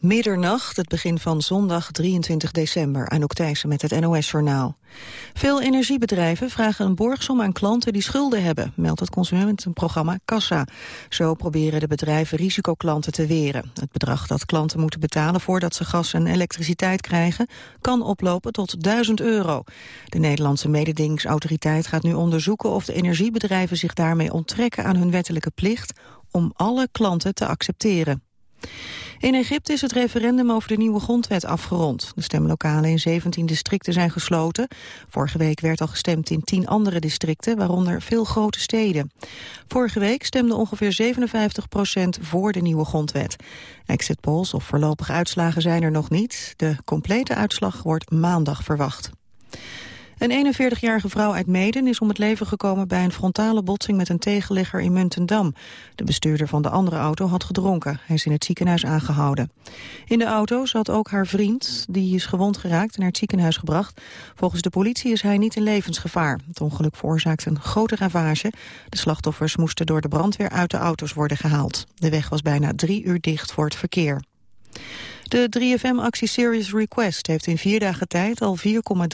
Middernacht, het begin van zondag 23 december. Anouk Thijssen met het NOS-journaal. Veel energiebedrijven vragen een borgsom aan klanten die schulden hebben, meldt het consumentenprogramma Kassa. Zo proberen de bedrijven risicoklanten te weren. Het bedrag dat klanten moeten betalen voordat ze gas en elektriciteit krijgen, kan oplopen tot 1000 euro. De Nederlandse mededingingsautoriteit gaat nu onderzoeken of de energiebedrijven zich daarmee onttrekken aan hun wettelijke plicht om alle klanten te accepteren. In Egypte is het referendum over de nieuwe grondwet afgerond. De stemlokalen in 17 districten zijn gesloten. Vorige week werd al gestemd in 10 andere districten, waaronder veel grote steden. Vorige week stemde ongeveer 57 procent voor de nieuwe grondwet. Exit polls of voorlopige uitslagen zijn er nog niet. De complete uitslag wordt maandag verwacht. Een 41-jarige vrouw uit Meden is om het leven gekomen bij een frontale botsing met een tegenligger in Muntendam. De bestuurder van de andere auto had gedronken. Hij is in het ziekenhuis aangehouden. In de auto zat ook haar vriend, die is gewond geraakt en naar het ziekenhuis gebracht. Volgens de politie is hij niet in levensgevaar. Het ongeluk veroorzaakte een grote ravage. De slachtoffers moesten door de brandweer uit de auto's worden gehaald. De weg was bijna drie uur dicht voor het verkeer. De 3FM-actie Serious Request heeft in vier dagen tijd al 4,3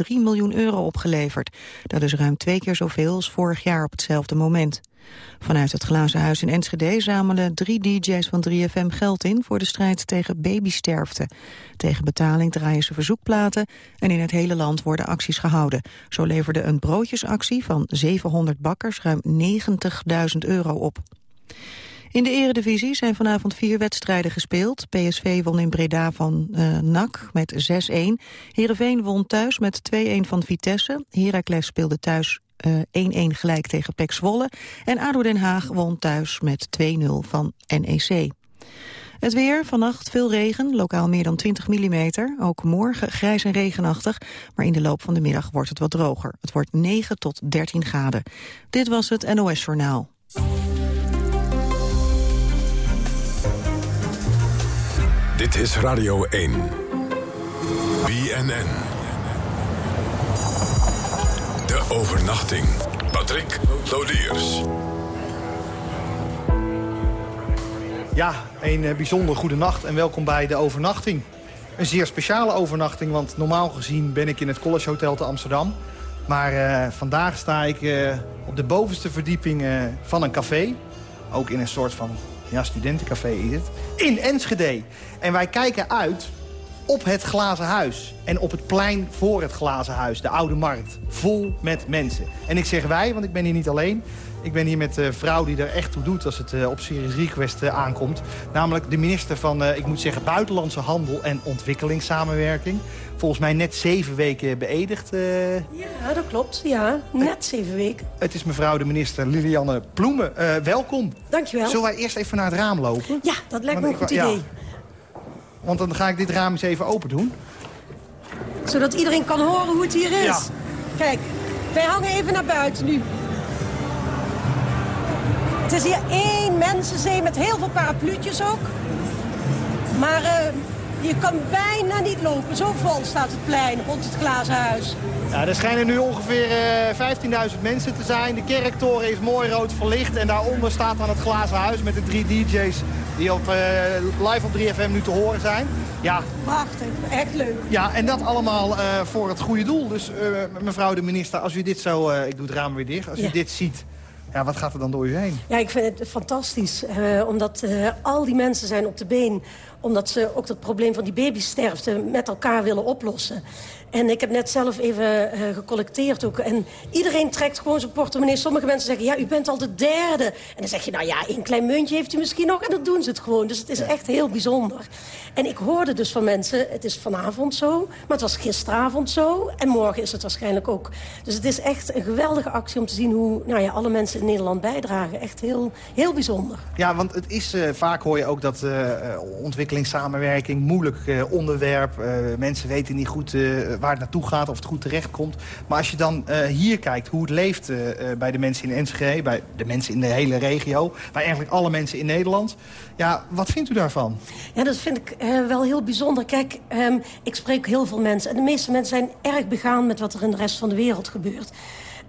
miljoen euro opgeleverd. Dat is ruim twee keer zoveel als vorig jaar op hetzelfde moment. Vanuit het Glazen Huis in Enschede zamelen drie dj's van 3FM geld in voor de strijd tegen babysterfte. Tegen betaling draaien ze verzoekplaten en in het hele land worden acties gehouden. Zo leverde een broodjesactie van 700 bakkers ruim 90.000 euro op. In de eredivisie zijn vanavond vier wedstrijden gespeeld. PSV won in Breda van uh, NAC met 6-1. Heerenveen won thuis met 2-1 van Vitesse. Heracles speelde thuis 1-1 uh, gelijk tegen PEC Zwolle. En ADO Den Haag won thuis met 2-0 van NEC. Het weer, vannacht veel regen, lokaal meer dan 20 mm. Ook morgen grijs en regenachtig, maar in de loop van de middag wordt het wat droger. Het wordt 9 tot 13 graden. Dit was het NOS Journaal. Dit is Radio 1. BNN. De overnachting. Patrick Lodiers. Ja, een eh, bijzonder goede nacht en welkom bij de overnachting. Een zeer speciale overnachting, want normaal gezien ben ik in het College Hotel te Amsterdam. Maar uh, vandaag sta ik uh, op de bovenste verdieping van een café. Ook in een soort van ja, studentencafé is het. In Enschede. En wij kijken uit op het glazen huis. En op het plein voor het glazen huis, de Oude Markt. Vol met mensen. En ik zeg wij, want ik ben hier niet alleen. Ik ben hier met de vrouw die er echt toe doet als het eh, op Series Request eh, aankomt. Namelijk de minister van, eh, ik moet zeggen, Buitenlandse Handel en Ontwikkelingssamenwerking. Volgens mij net zeven weken beëdigd. Ja, dat klopt. Ja, net zeven weken. Het is mevrouw de minister Lilianne Ploemen. welkom. Dankjewel. Zullen wij eerst even naar het raam lopen? Ja, dat lijkt me een goed idee. Want dan ga ik dit raam eens even open doen. Zodat iedereen kan horen hoe het hier is. Ja. Kijk, wij hangen even naar buiten nu. Het is hier één mensenzee met heel veel parapluutjes ook. Maar uh, je kan bijna niet lopen. Zo vol staat het plein rond het glazen huis. Ja, er schijnen nu ongeveer uh, eh, 15.000 mensen te zijn. De kerktoren is mooi rood verlicht. En daaronder staat dan het glazen huis met de drie DJ's die op, uh, live op 3FM nu te horen zijn. Ja. Prachtig, echt leuk. Ja, en dat allemaal uh, voor het goede doel. Dus mevrouw de minister, als u dit zo, ik doe het raam weer dicht, als u dit ziet... Ja, wat gaat er dan door u heen? Ja, ik vind het fantastisch. Uh, omdat uh, al die mensen zijn op de been. Omdat ze ook dat probleem van die babysterfte met elkaar willen oplossen. En ik heb net zelf even uh, gecollecteerd ook. En iedereen trekt gewoon zijn portemonnee. Sommige mensen zeggen, ja, u bent al de derde. En dan zeg je, nou ja, een klein muntje heeft u misschien nog. En dan doen ze het gewoon. Dus het is echt heel bijzonder. En ik hoorde dus van mensen, het is vanavond zo. Maar het was gisteravond zo. En morgen is het waarschijnlijk ook. Dus het is echt een geweldige actie om te zien hoe nou ja, alle mensen in Nederland bijdragen. Echt heel, heel bijzonder. Ja, want het is, uh, vaak hoor je ook dat uh, ontwikkelingssamenwerking, moeilijk onderwerp. mensen weten niet goed waar het naartoe gaat, of het goed terecht komt. Maar als je dan uh, hier kijkt hoe het leeft uh, bij de mensen in Enschede... bij de mensen in de hele regio, bij eigenlijk alle mensen in Nederland... ja, wat vindt u daarvan? Ja, dat vind ik wel heel bijzonder. Kijk, um, ik spreek heel veel mensen. En de meeste mensen zijn erg begaan met wat er in de rest van de wereld gebeurt.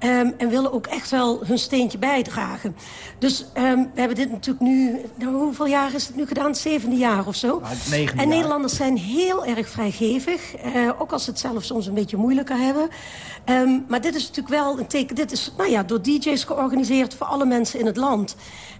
Um, en willen ook echt wel hun steentje bijdragen. Dus um, we hebben dit natuurlijk nu... Nou, hoeveel jaar is het nu gedaan? Het zevende jaar of zo. Nou, en Nederlanders zijn heel erg vrijgevig. Uh, ook als ze het zelf soms een beetje moeilijker hebben. Um, maar dit is natuurlijk wel een teken... Dit is nou ja, door DJ's georganiseerd voor alle mensen in het land.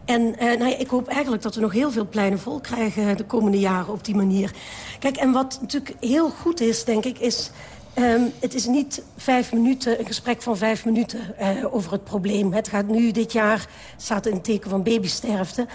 En uh, nou ja, ik hoop eigenlijk dat we nog heel veel pleinen vol krijgen... de komende jaren op die manier. Kijk, en wat natuurlijk heel goed is, denk ik, is... Um, het is niet vijf minuten, een gesprek van vijf minuten uh, over het probleem. Het gaat nu dit jaar, staat in het teken van babysterfte.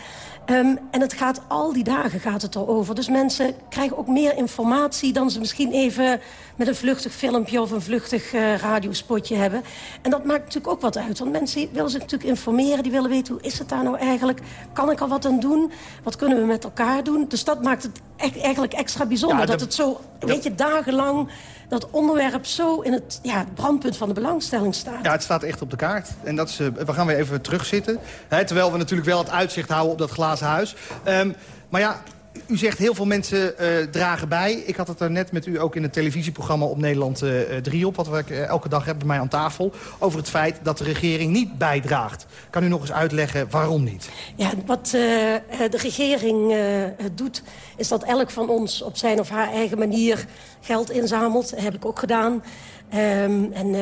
Um, en het gaat al die dagen gaat het erover. Dus mensen krijgen ook meer informatie dan ze misschien even met een vluchtig filmpje of een vluchtig uh, radiospotje hebben. En dat maakt natuurlijk ook wat uit. Want mensen willen zich natuurlijk informeren. Die willen weten hoe is het daar nou eigenlijk? Kan ik al wat aan doen? Wat kunnen we met elkaar doen? Dus dat maakt het echt, eigenlijk extra bijzonder. Ja, dat, dat het zo, weet je, dagenlang dat onderwerp zo in het ja, brandpunt van de belangstelling staat. Ja, het staat echt op de kaart. En dat is, uh, we gaan weer even terugzitten. Hè, terwijl we natuurlijk wel het uitzicht houden op dat glazen huis. Um, maar ja, u zegt heel veel mensen uh, dragen bij. Ik had het er net met u ook in het televisieprogramma op Nederland uh, 3 op... wat uh, elke dag hebben bij mij aan tafel... over het feit dat de regering niet bijdraagt. Kan u nog eens uitleggen waarom niet? Ja, wat de regering doet... is dat elk van ons op zijn of haar eigen manier geld inzamelt. Dat heb ik ook gedaan. Um, en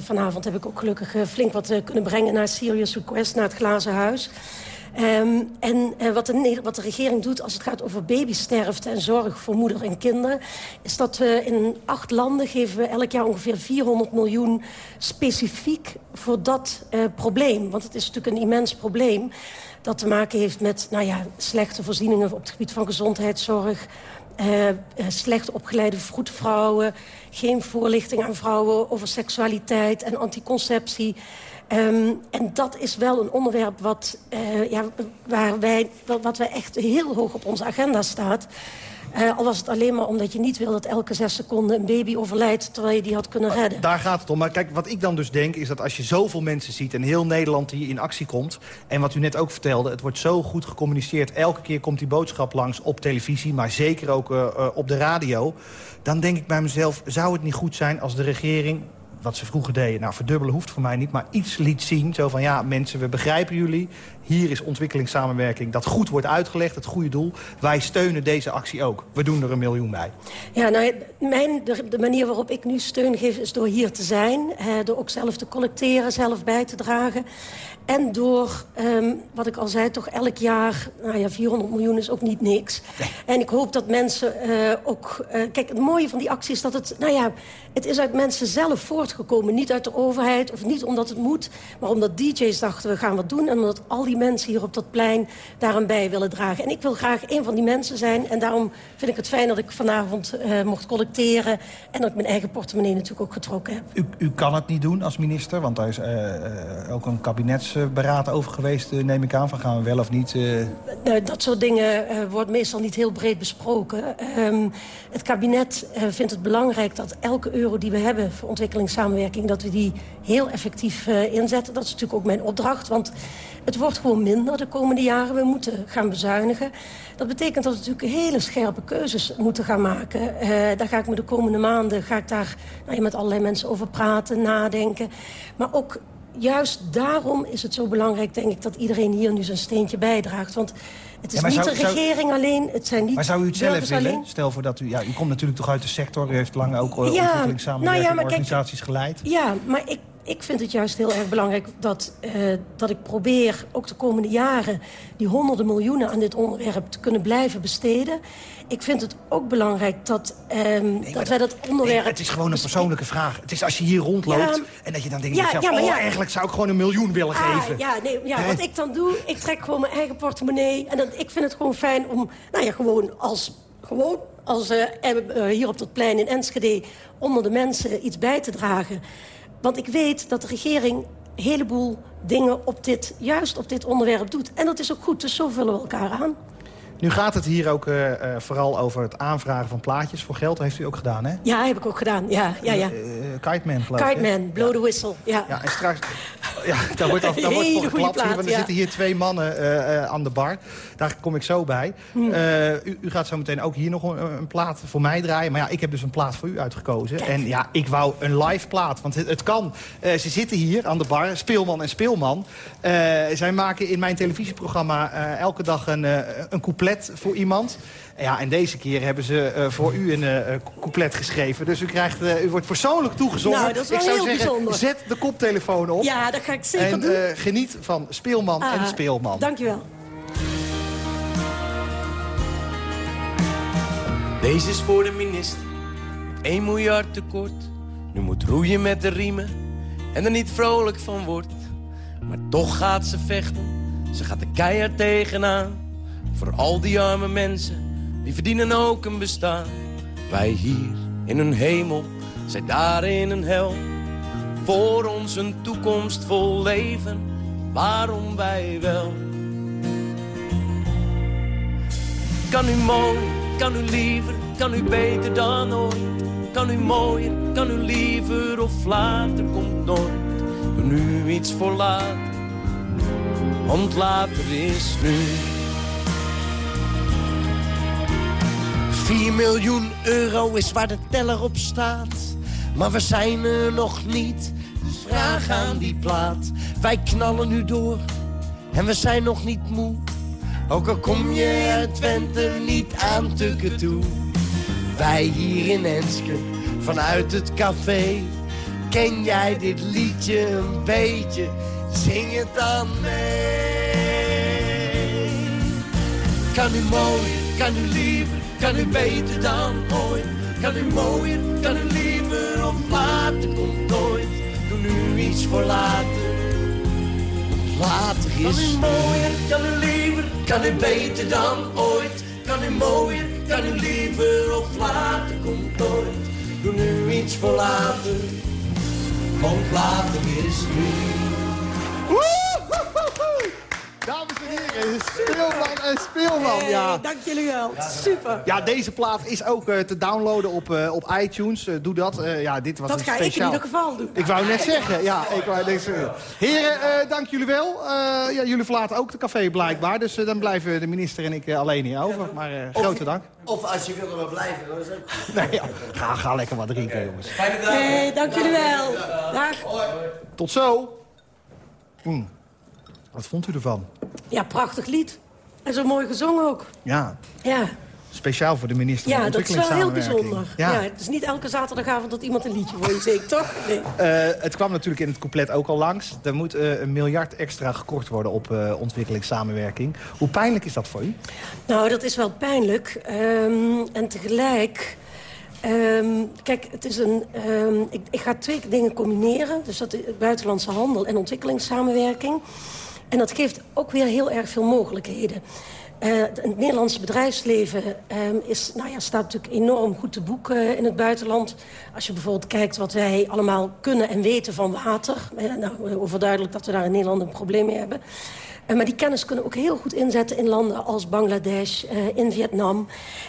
vanavond heb ik ook gelukkig flink wat kunnen brengen... naar Serious Request, naar het Glazen Huis... Um, en uh, wat, de, wat, de, regering doet als het gaat over babysterfte en zorg voor moeder en kinderen... is dat we in acht landen geven we elk jaar ongeveer 400 miljoen specifiek voor dat uh, probleem. Want het is natuurlijk een immens probleem dat te maken heeft met nou ja, slechte voorzieningen op het gebied van gezondheidszorg... Uh, slecht opgeleide vroedvrouwen, geen voorlichting aan vrouwen over seksualiteit en anticonceptie... Um, en dat is wel een onderwerp wat, uh, ja, waar wij, wat wij echt heel hoog op onze agenda staat. Uh, al was het alleen maar omdat je niet wil dat elke zes seconden een baby overlijdt... terwijl je die had kunnen redden. Daar gaat het om. Maar kijk, wat ik dan dus denk is dat als je zoveel mensen ziet... en heel Nederland hier in actie komt... en wat u net ook vertelde, het wordt zo goed gecommuniceerd... elke keer komt die boodschap langs op televisie, maar zeker ook uh, op de radio... dan denk ik bij mezelf, zou het niet goed zijn als de regering wat ze vroeger deden, nou verdubbelen hoeft voor mij niet... maar iets liet zien, zo van ja mensen, we begrijpen jullie... hier is ontwikkelingssamenwerking dat goed wordt uitgelegd, het goede doel. Wij steunen deze actie ook. We doen er een miljoen bij. Ja, nou, mijn, de, de manier waarop ik nu steun geef is door hier te zijn. door ook zelf te collecteren, zelf bij te dragen. En door, um, wat ik al zei, toch elk jaar... nou ja, 400 miljoen is ook niet niks. Nee. En ik hoop dat mensen uh, ook... Uh, kijk, het mooie van die actie is dat het... nou ja, het is uit mensen zelf voortgekomen. Niet uit de overheid of niet omdat het moet... maar omdat DJ's dachten, we gaan wat doen... en omdat al die mensen hier op dat plein daaraan bij willen dragen. En ik wil graag een van die mensen zijn. En daarom vind ik het fijn dat ik vanavond uh, mocht collecteren... en dat ik mijn eigen portemonnee natuurlijk ook getrokken heb. U, u kan het niet doen als minister, want daar is ook een kabinets beraad over geweest, eh, neem ik aan? Van gaan we wel of niet? Uh... dat soort dingen wordt meestal niet heel breed besproken. Um, het kabinet vindt het belangrijk dat elke euro die we hebben... voor ontwikkelingssamenwerking, dat we die heel effectief inzetten. Dat is natuurlijk ook mijn opdracht, want het wordt gewoon minder de komende jaren. We moeten gaan bezuinigen. Dat betekent dat we natuurlijk hele scherpe keuzes moeten gaan maken. daar ga ik me de komende maanden ga ik daar nou, met allerlei mensen over praten, nadenken. Maar ook juist daarom is het zo belangrijk, denk ik... dat iedereen hier nu zijn steentje bijdraagt. Want het is ja, niet zou, de regering zou, alleen, het zijn niet Maar zou u het zelf willen? Alleen. Stel voor dat u... Ja, u komt natuurlijk toch uit de sector. U heeft lang ook uh, ja, ontwikkelingssamenwerking nou ja, organisaties kijk, geleid. Ja, maar ik ik vind het juist heel erg belangrijk dat, uh, dat ik probeer... ook de komende jaren die honderden miljoenen aan dit onderwerp te kunnen blijven besteden. Ik vind het ook belangrijk dat, nee, dat wij dat onderwerp... Nee, het is gewoon een persoonlijke vraag. Het is als je hier rondloopt ja, en dat je dan denkt... Ja, jezelf, ja, oh, eigenlijk zou ik gewoon een miljoen willen ah, geven. Ja, nee, ja, wat ik dan doe, ik trek gewoon mijn eigen portemonnee. En dat, ik vind het gewoon fijn om, nou ja, gewoon als... Gewoon als uh, hier op dat plein in Enschede onder de mensen iets bij te dragen. Want ik weet dat de regering een heleboel dingen op dit, juist op dit onderwerp doet. En dat is ook goed, dus zo vullen we elkaar aan. Nu gaat het hier ook uh, uh, vooral over het aanvragen van plaatjes voor geld. Dat heeft u ook gedaan, hè? Ja, heb ik ook gedaan. Ja, ja, ja. Uh, Kite Man, geloof ik. Kite Man, blow ja. the whistle. Ja. ja en straks, Ja, daar wordt, af, daar wordt voor geklapt. plaat, want er ja. zitten hier twee mannen eh, eh, aan de bar. Daar kom ik zo bij. Hm. Eh, u, u gaat zo meteen ook hier nog een, een plaat voor mij draaien. Maar ja, ik heb dus een plaat voor u uitgekozen. En ja, ik wou een live plaat. Want het, het kan. Ze zitten hier aan de bar, Speelman en Speelman. Zij maken in mijn televisieprogramma elke dag een, een couplet voor iemand. Ja, en deze keer hebben ze eh, voor u een eh, couplet geschreven. Dus u, krijgt, eh, u wordt persoonlijk toegezongen. Nou, dat is wel ik zou heel zeggen, bijzonder. zet de koptelefoon op. Ja, dat ga ik zeker En doen. eh, geniet van Speelman en Ah, Speelman. Dankjewel. Deze is voor de minister. 1 miljard tekort. Nu moet roeien met de riemen. En er niet vrolijk van wordt. Maar toch gaat ze vechten. Ze gaat er keihard tegenaan. Voor al die arme mensen. Die verdienen ook een bestaan. Wij hier in een hemel. Zij daar in een hel. Voor ons een toekomst vol leven. Waarom wij wel? Kan u mooi, kan u liever, kan u beter dan ooit. Kan u mooier, kan u liever of later komt nooit. Doe nu iets voor later, want later is nu. 4 miljoen euro is waar de teller op staat. Maar we zijn er nog niet, dus vraag aan die plaat. Wij knallen nu door en we zijn nog niet moe. Ook al kom je uit Twente niet aan tukken toe. Wij hier in Enske, vanuit het café. Ken jij dit liedje een beetje? Zing het dan mee. Kan u mooier, kan u liever, kan u beter dan ooit. Kan u mooier, kan u liever of later komt nooit. Doe nu iets voor later. Later is Kan u mooier, kan u liever, kan u beter dan ooit. Kan u mooier, kan u liever of later komt nooit. Doe nu iets voor later, want later is nu. Dames en heren, Speelman en Speelman. Ja. Hey, dank jullie wel. Super. ja, deze plaat is ook eh, te downloaden op, eh, op iTunes. Eh, doe dat. Eh, ja, dit was Dat een ga ik in ieder geval doen. Ik wou net zeggen, ja. Ik wou, deze... Heren, eh, dank jullie wel. Eh, ja, jullie verlaten ook de café blijkbaar. Dus dan blijven de minister en ik alleen hier over. Maar eh, grote dank. Of als je wil er maar blijven, is ook Nee, ja. ga, ga lekker wat drinken, jongens. Hey, dank jullie wel. Dag. Tot zo. Hm. Wat vond u ervan? Ja, prachtig lied. En zo mooi gezongen ook. Ja, Ja, speciaal voor de minister van ja dat is wel heel bijzonder. Ja. Ja. het is niet elke zaterdagavond dat iemand een liedje voor je zingt, toch? Nee. Eh, het kwam natuurlijk in het couplet ook al langs. Er moet eh, een miljard extra gekort worden op eh, ontwikkelingssamenwerking. Hoe pijnlijk is dat voor u? Nou, dat is wel pijnlijk. Ehm, en tegelijk... ehm, kijk, het is een, ehm, ik, ik ga twee dingen combineren. Dus dat is buitenlandse handel en ontwikkelingssamenwerking. En dat geeft ook weer heel erg veel mogelijkheden. Eh, het Nederlandse bedrijfsleven ehm, is, nou ja, staat natuurlijk enorm goed te boek eh, in het buitenland. Als je bijvoorbeeld kijkt wat wij allemaal kunnen en weten van water. Eh, nou, overduidelijk dat we daar in Nederland een probleem mee hebben. Eh, maar die kennis kunnen ook heel goed inzetten in landen als Bangladesh, eh, in Vietnam.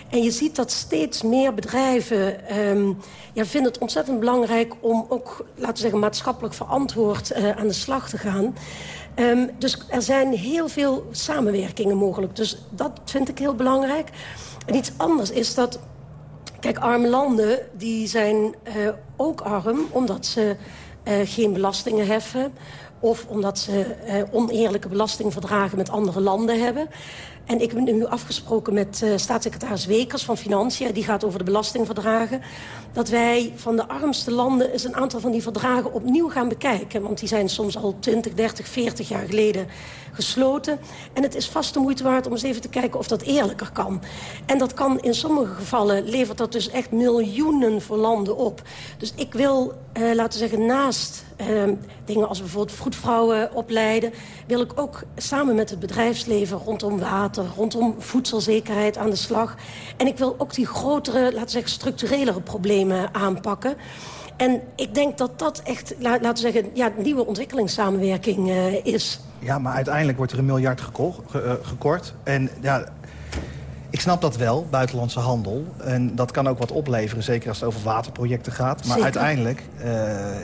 En je ziet dat steeds meer bedrijven ehm, ja, vinden het ontzettend belangrijk... om ook, laten we zeggen, maatschappelijk verantwoord eh, aan de slag te gaan. Ehm, dus er zijn heel veel samenwerkingen mogelijk. Dus dat vind ik heel belangrijk. En iets anders is dat Kijk, arme landen die zijn eh, ook arm omdat ze eh, geen belastingen heffen... of omdat ze eh, oneerlijke belastingverdragen met andere landen hebben. En ik ben nu afgesproken met eh, staatssecretaris Wekers van Financiën... die gaat over de belastingverdragen... dat wij van de armste landen eens een aantal van die verdragen opnieuw gaan bekijken. Want die zijn soms al 20, 30, 40 jaar geleden gesloten. En het is vast de moeite waard om eens even te kijken of dat eerlijker kan. En dat kan in sommige gevallen, levert dat dus echt miljoenen voor landen op. Dus ik wil, eh, laten we zeggen, naast eh, dingen als bijvoorbeeld vroedvrouwen opleiden... wil ik ook samen met het bedrijfsleven rondom water, rondom voedselzekerheid aan de slag. En ik wil ook die grotere, laten we zeggen, structurelere problemen aanpakken... En ik denk dat dat echt, la- laten we zeggen, ja, nieuwe ontwikkelingssamenwerking eh, is. Ja, maar uiteindelijk wordt er een miljard eh, gekort. En ja, ik snap dat wel, buitenlandse handel. En dat kan ook wat opleveren, zeker als het over waterprojecten gaat. Maar Zeker. uiteindelijk, eh,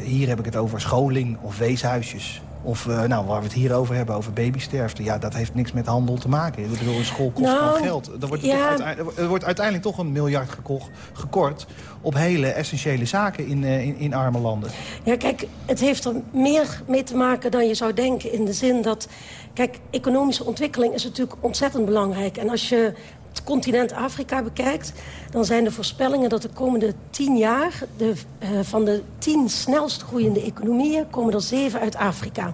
hier heb ik het over scholing of weeshuisjes. Of nou, waar we het hier over hebben, over babysterfte. Ja, dat heeft niks met handel te maken. Ik bedoel, een school kost nou, gewoon geld. Er wordt, ja. er wordt uiteindelijk toch een miljard gekocht, gekort op hele essentiële zaken in, in, in arme landen. Ja, kijk, het heeft er meer mee te maken dan je zou denken. In de zin dat, kijk, economische ontwikkeling is natuurlijk ontzettend belangrijk. En als je het continent Afrika bekijkt... dan zijn de voorspellingen dat de komende tien jaar... De, uh, van de tien snelst groeiende economieën komen er zeven uit Afrika.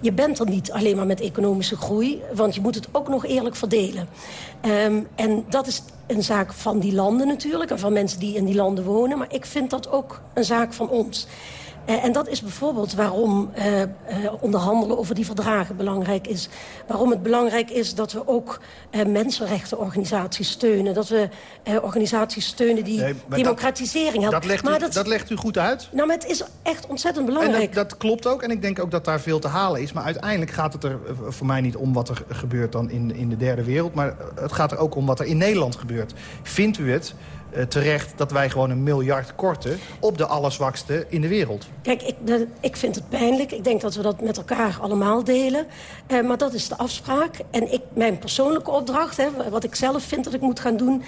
Je bent er niet alleen maar met economische groei... want je moet het ook nog eerlijk verdelen. Um, en dat is een zaak van die landen natuurlijk... en van mensen die in die landen wonen. Maar ik vind dat ook een zaak van ons. Uh, en dat is bijvoorbeeld waarom uh, uh, onderhandelen over die verdragen belangrijk is. Waarom het belangrijk is dat we ook mensenrechtenorganisaties steunen. Dat we organisaties steunen die nee, democratisering helpen. Dat legt, maar u, dat, dat, legt u goed uit. Nou, maar het is echt ontzettend belangrijk. En dat, dat, klopt ook. En ik denk ook dat daar veel te halen is. Maar uiteindelijk gaat het er voor mij niet om wat er gebeurt dan in, in de derde wereld. Maar het gaat er ook om wat er in Nederland gebeurt. Vindt u het uh, terecht dat wij gewoon een miljard korten... op de allerzwakste in de wereld. Kijk, ik, ik vind het pijnlijk. Ik denk dat we dat met elkaar allemaal delen. Uh, maar dat is de afspraak. En ik, mijn persoonlijke opdracht, hè, wat ik zelf vind dat ik moet gaan doen...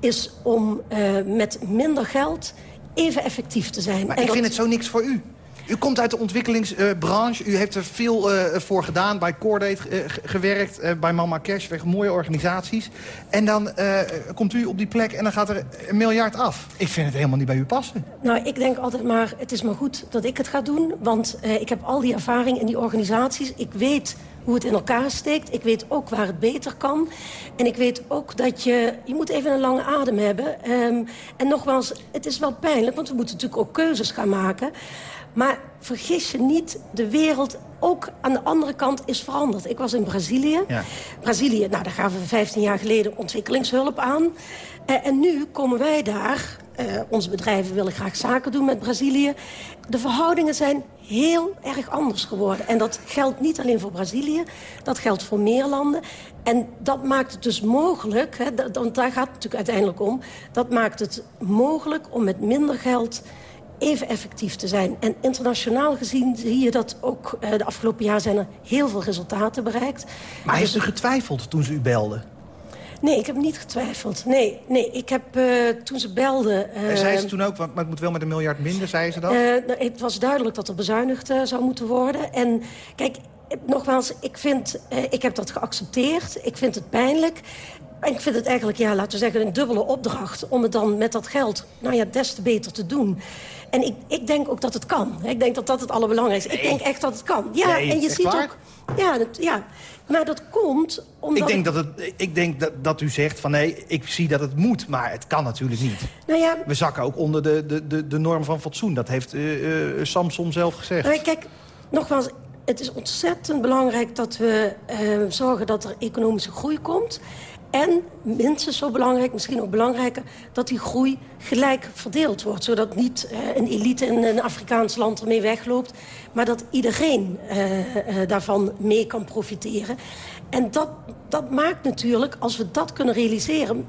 is om uh, met minder geld even effectief te zijn. Maar en ik vind het zo niks voor u. U komt uit de ontwikkelingsbranche. U heeft er veel uh, voor gedaan. Bij Cordate uh, gewerkt. Uh, bij Mama Cash. Mooie organisaties. En dan komt u op die plek en dan gaat er een miljard af. Ik vind het helemaal niet bij u passen. Nou, ik denk altijd maar... Het is maar goed dat ik het ga doen. Want ik heb al die ervaring in die organisaties. Ik weet hoe het in elkaar steekt. Ik weet ook waar het beter kan. En ik weet ook dat je... Je moet even een lange adem hebben. Um, en nogmaals, het is wel pijnlijk, want we moeten natuurlijk ook keuzes gaan maken. Maar vergis je niet, de wereld ook aan de andere kant is veranderd. Ik was in Brazilië. Ja. Brazilië, nou, daar gaven we 15 jaar geleden ontwikkelingshulp aan. Uh, en nu komen wij daar, uh, onze bedrijven willen graag zaken doen met Brazilië. De verhoudingen zijn heel erg anders geworden. En dat geldt niet alleen voor Brazilië, dat geldt voor meer landen. En dat maakt het dus mogelijk, hè, want daar gaat het natuurlijk uiteindelijk om... dat maakt het mogelijk om met minder geld even effectief te zijn. En internationaal gezien zie je dat ook uh, de afgelopen jaar zijn er heel veel resultaten bereikt. Maar heeft u getwijfeld toen ze u belde? Nee, ik heb niet getwijfeld. Nee, nee ik heb uh, toen ze belden... Uh, en zei ze toen ook, want het moet wel met een miljard minder, zei ze dat? nou, het was duidelijk dat er bezuinigd zou moeten worden. En kijk, nogmaals, ik, vind, ik heb dat geaccepteerd. Ik vind het pijnlijk. En ik vind het eigenlijk, ja, laten we zeggen, een dubbele opdracht... om het dan met dat geld, nou ja, des te beter te doen. En ik, ik denk ook dat het kan. Ik denk dat dat het allerbelangrijkste is. Ik denk echt dat het kan. Ja, en je ziet ook... Ja, dat, ja, maar dat komt omdat... Ik denk, dat, het, ik denk dat, dat u zegt van nee, ik zie dat het moet, maar het kan natuurlijk niet. Nou ja, We zakken ook onder de, de, de, de norm van fatsoen. Dat heeft uh, uh, Samson zelf gezegd. Nou, kijk, nogmaals, het is ontzettend belangrijk dat we uh, zorgen dat er economische groei komt. En minstens zo belangrijk, misschien ook belangrijker... dat die groei gelijk verdeeld wordt. Zodat niet uh, een elite in een Afrikaans land ermee wegloopt... maar dat iedereen uh, uh, daarvan mee kan profiteren. En dat, dat maakt natuurlijk, als we dat kunnen realiseren...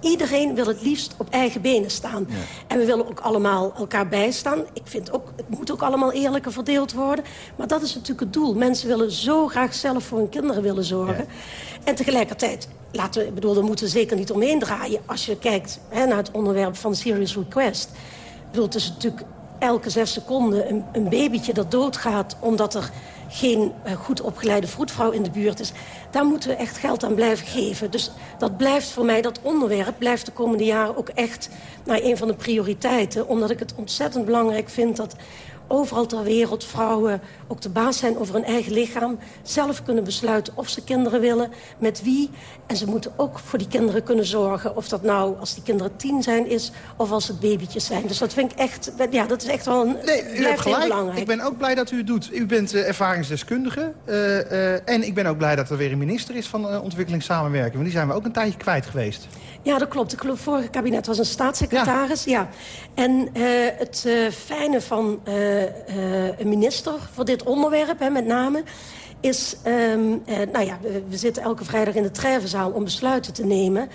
iedereen wil het liefst op eigen benen staan. Ja. En we willen ook allemaal elkaar bijstaan. Ik vind ook, het moet ook allemaal eerlijker verdeeld worden. Maar dat is natuurlijk het doel. Mensen willen zo graag zelf voor hun kinderen willen zorgen. Ja. En tegelijkertijd, laten we, ik bedoel, daar moeten we zeker niet omheen draaien... als je kijkt hè, naar het onderwerp van Serious Request. Ik bedoel, het is natuurlijk elke zes seconden een, een babytje dat doodgaat... omdat er geen uh, goed opgeleide vroedvrouw in de buurt is. Daar moeten we echt geld aan blijven geven. Dus dat blijft voor mij, dat onderwerp blijft de komende jaren ook echt nou, een van de prioriteiten. Omdat ik het ontzettend belangrijk vind dat overal ter wereld vrouwen ook de baas zijn over hun eigen lichaam. Zelf kunnen besluiten of ze kinderen willen, met wie. En ze moeten ook voor die kinderen kunnen zorgen. Of dat nou, als die kinderen tien zijn, is of als het babytjes zijn. Dus dat vind ik echt, ja, dat is echt wel een, nee, u hebt gelijk. belangrijk. Ik ben ook blij dat u het doet. U bent uh, ervaringsdeskundige. Uh, uh, en ik ben ook blij dat er weer een minister is van ontwikkelingssamenwerking. Want die zijn we ook een tijdje kwijt geweest. Ja, dat klopt. Het vorige kabinet was een staatssecretaris. Ja. ja. En het fijne van een minister voor dit onderwerp, hè, met name is... Um, nou ja, we, we, zitten elke vrijdag in de Trevenzaal om besluiten te nemen.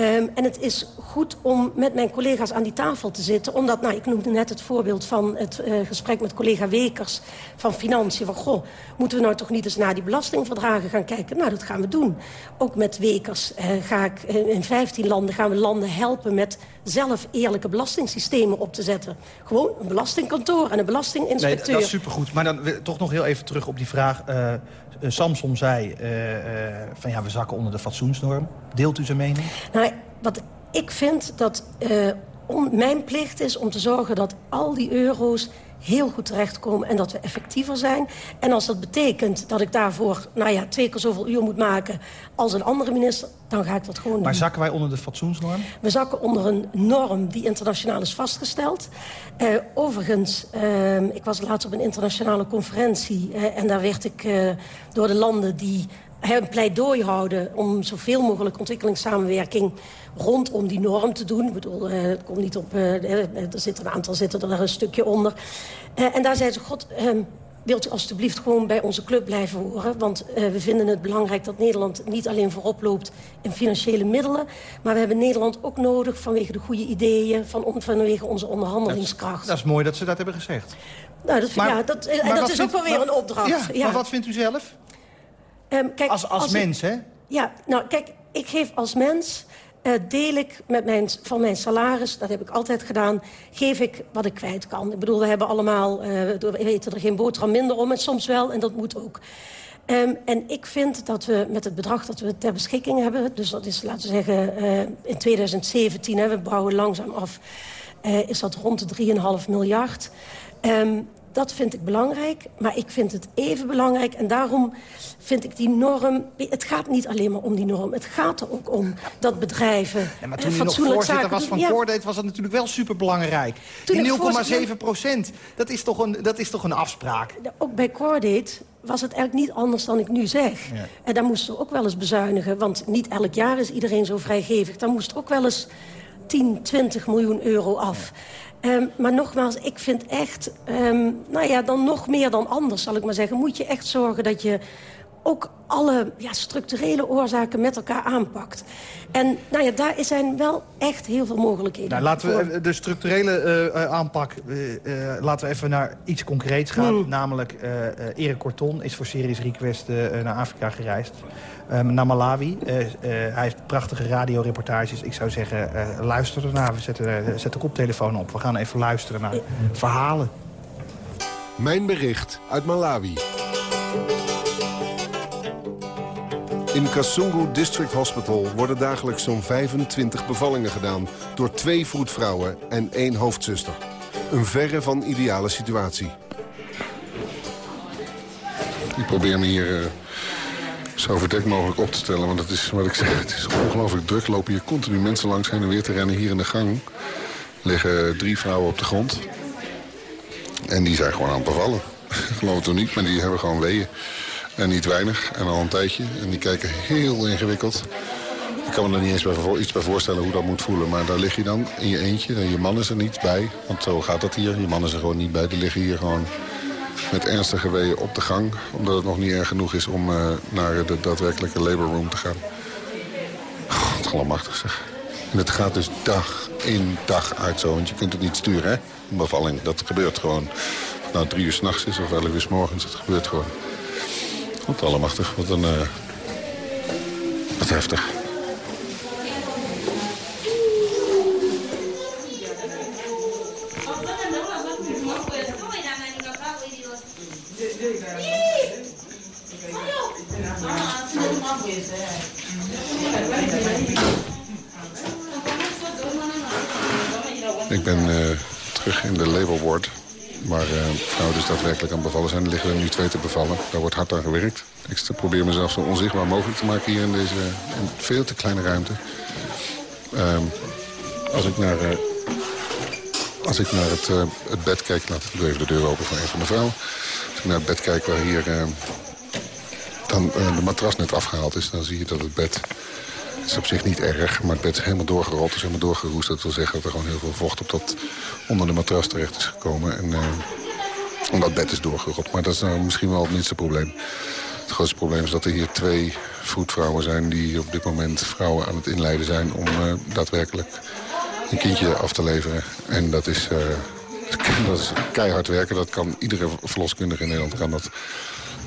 Um, en het is goed om met mijn collega's aan die tafel te zitten. Omdat, nou, ik noemde net het voorbeeld van het uh, gesprek met collega Wekers van Financiën. Van, goh, moeten we nou toch niet eens naar die belastingverdragen gaan kijken? Nou, dat gaan we doen. Ook met Wekers uh, ga ik uh, in 15 landen gaan we landen helpen met zelf eerlijke belastingssystemen op te zetten. Gewoon een belastingkantoor en een belastinginspecteur. Nee, dat is supergoed. Maar dan toch nog heel even terug op die vraag. Samson zei van ja, we zakken onder de fatsoensnorm. Deelt u zijn mening? Nou, wat ik vind dat om, mijn plicht is om te zorgen dat al die euro's heel goed terechtkomen en dat we effectiever zijn. En als dat betekent dat ik daarvoor nou ja, twee keer zoveel uur moet maken als een andere minister, dan ga ik dat gewoon doen. Maar zakken wij onder de fatsoensnorm? We zakken onder een norm die internationaal is vastgesteld. Uh, overigens, uh, ik was laatst op een internationale conferentie... Uh, en daar werd ik door de landen die een pleidooi houden om zoveel mogelijk ontwikkelingssamenwerking rondom die norm te doen. Ik bedoel, uh, het komt niet op, uh, er zitten een aantal zitten er een stukje onder. En daar zei ze, god, um, wilt u alstublieft gewoon bij onze club blijven horen? Want uh, we vinden het belangrijk dat Nederland niet alleen voorop loopt in financiële middelen. Maar we hebben Nederland ook nodig vanwege de goede ideeën, van, vanwege onze onderhandelingskracht. Dat is, dat is mooi dat ze dat hebben gezegd. Nou, dat, maar, ja, dat, dat is vindt, ook wel weer maar, een opdracht. Ja, ja. Maar wat vindt u zelf? Um, kijk, als, als, als mens, ik, hè? Ja, nou, kijk, ik geef als mens... Uh, deel ik met mijn, van mijn salaris, dat heb ik altijd gedaan... geef ik wat ik kwijt kan. Ik bedoel, we hebben allemaal... Uh, we weten er geen boterham minder om, en soms wel, en dat moet ook. Um, en ik vind dat we met het bedrag dat we ter beschikking hebben... dus dat is, laten we zeggen, uh, in 2017, hè, we bouwen langzaam af... is dat rond de 3,5 miljard... Um, dat vind ik belangrijk, maar ik vind het even belangrijk. En daarom vind ik die norm... Het gaat niet alleen maar om die norm. Het gaat er ook om dat bedrijven ja, maar toen u nog voorzitter was van ja. Coordate... was dat natuurlijk wel superbelangrijk. Die 0,7 procent, dat, is toch een, dat is toch een afspraak? Ook bij Coordate was het eigenlijk niet anders dan ik nu zeg. Ja. En daar moesten we ook wel eens bezuinigen. Want niet elk jaar is iedereen zo vrijgevig. Daar moest ook wel eens 10, 20 miljoen euro af. Ja. Um, maar nogmaals, ik vind echt, um, nou ja, dan nog meer dan anders, zal ik maar zeggen... moet je echt zorgen dat je ook alle ja, structurele oorzaken met elkaar aanpakt. En nou ja, daar zijn wel echt heel veel mogelijkheden. Nou, laten we de structurele uh, aanpak, uh, uh, laten we even naar iets concreets gaan. Hmm. Namelijk, Erik Korton is voor Series Request naar Afrika gereisd. Um, naar Malawi. hij heeft prachtige radioreportages. Ik zou zeggen, luister ernaar. We zetten, zet de koptelefoon op. We gaan even luisteren naar verhalen. Mijn bericht uit Malawi. In Kasungu District Hospital worden dagelijks zo'n 25 bevallingen gedaan... door twee vroedvrouwen en één hoofdzuster. Een verre van ideale situatie. Ik probeer me hier uh, zo verdekt mogelijk op te stellen. Want het is wat ik zeg, het is ongelooflijk druk. Lopen hier continu mensen langs heen en weer te rennen. Hier in de gang liggen drie vrouwen op de grond. En die zijn gewoon aan het bevallen. Geloof het toch niet, maar die hebben gewoon weeën. En niet weinig, en al een tijdje. En die kijken heel ingewikkeld. Ik kan me er niet eens bij, iets bij voorstellen hoe dat moet voelen. Maar daar lig je dan in je eentje. En je man is er niet bij. Want zo gaat dat hier. Je man is er gewoon niet bij. Die liggen hier gewoon met ernstige weeën op de gang. Omdat het nog niet erg genoeg is om uh, naar de daadwerkelijke labor room te gaan. Allemachtig zeg. En het gaat dus dag in dag uit zo. Want je kunt het niet sturen, hè? Een bevalling. Dat gebeurt gewoon. Nou drie uur s'nachts is of elf uur s morgens. Het gebeurt gewoon. Wat allemachtig, wat een... Uh, wat heftig. Ik ben uh, terug in de labor ward waar uh, vrouwen dus daadwerkelijk aan bevallen zijn. Liggen er nu twee te bevallen. Daar wordt hard aan gewerkt. Ik probeer mezelf zo onzichtbaar mogelijk te maken hier in deze veel te kleine ruimte. Uh, als ik naar, uh, als ik naar het, uh, het bed kijk... Laat ik even de deur open van een van de vrouwen. Als ik naar het bed kijk waar hier dan de matras net afgehaald is... dan zie je dat het bed... Is op zich niet erg, maar het bed is helemaal doorgerold, is helemaal doorgeroest. Dat wil zeggen dat er gewoon heel veel vocht op dat onder de matras terecht is gekomen. En uh, dat bed is doorgerold. Maar dat is nou misschien wel het minste probleem. Het grootste probleem is dat er hier twee voetvrouwen zijn... die op dit moment vrouwen aan het inleiden zijn om uh, daadwerkelijk een kindje af te leveren. En dat is, uh, dat is keihard werken. Dat kan iedere verloskundige in Nederland kan dat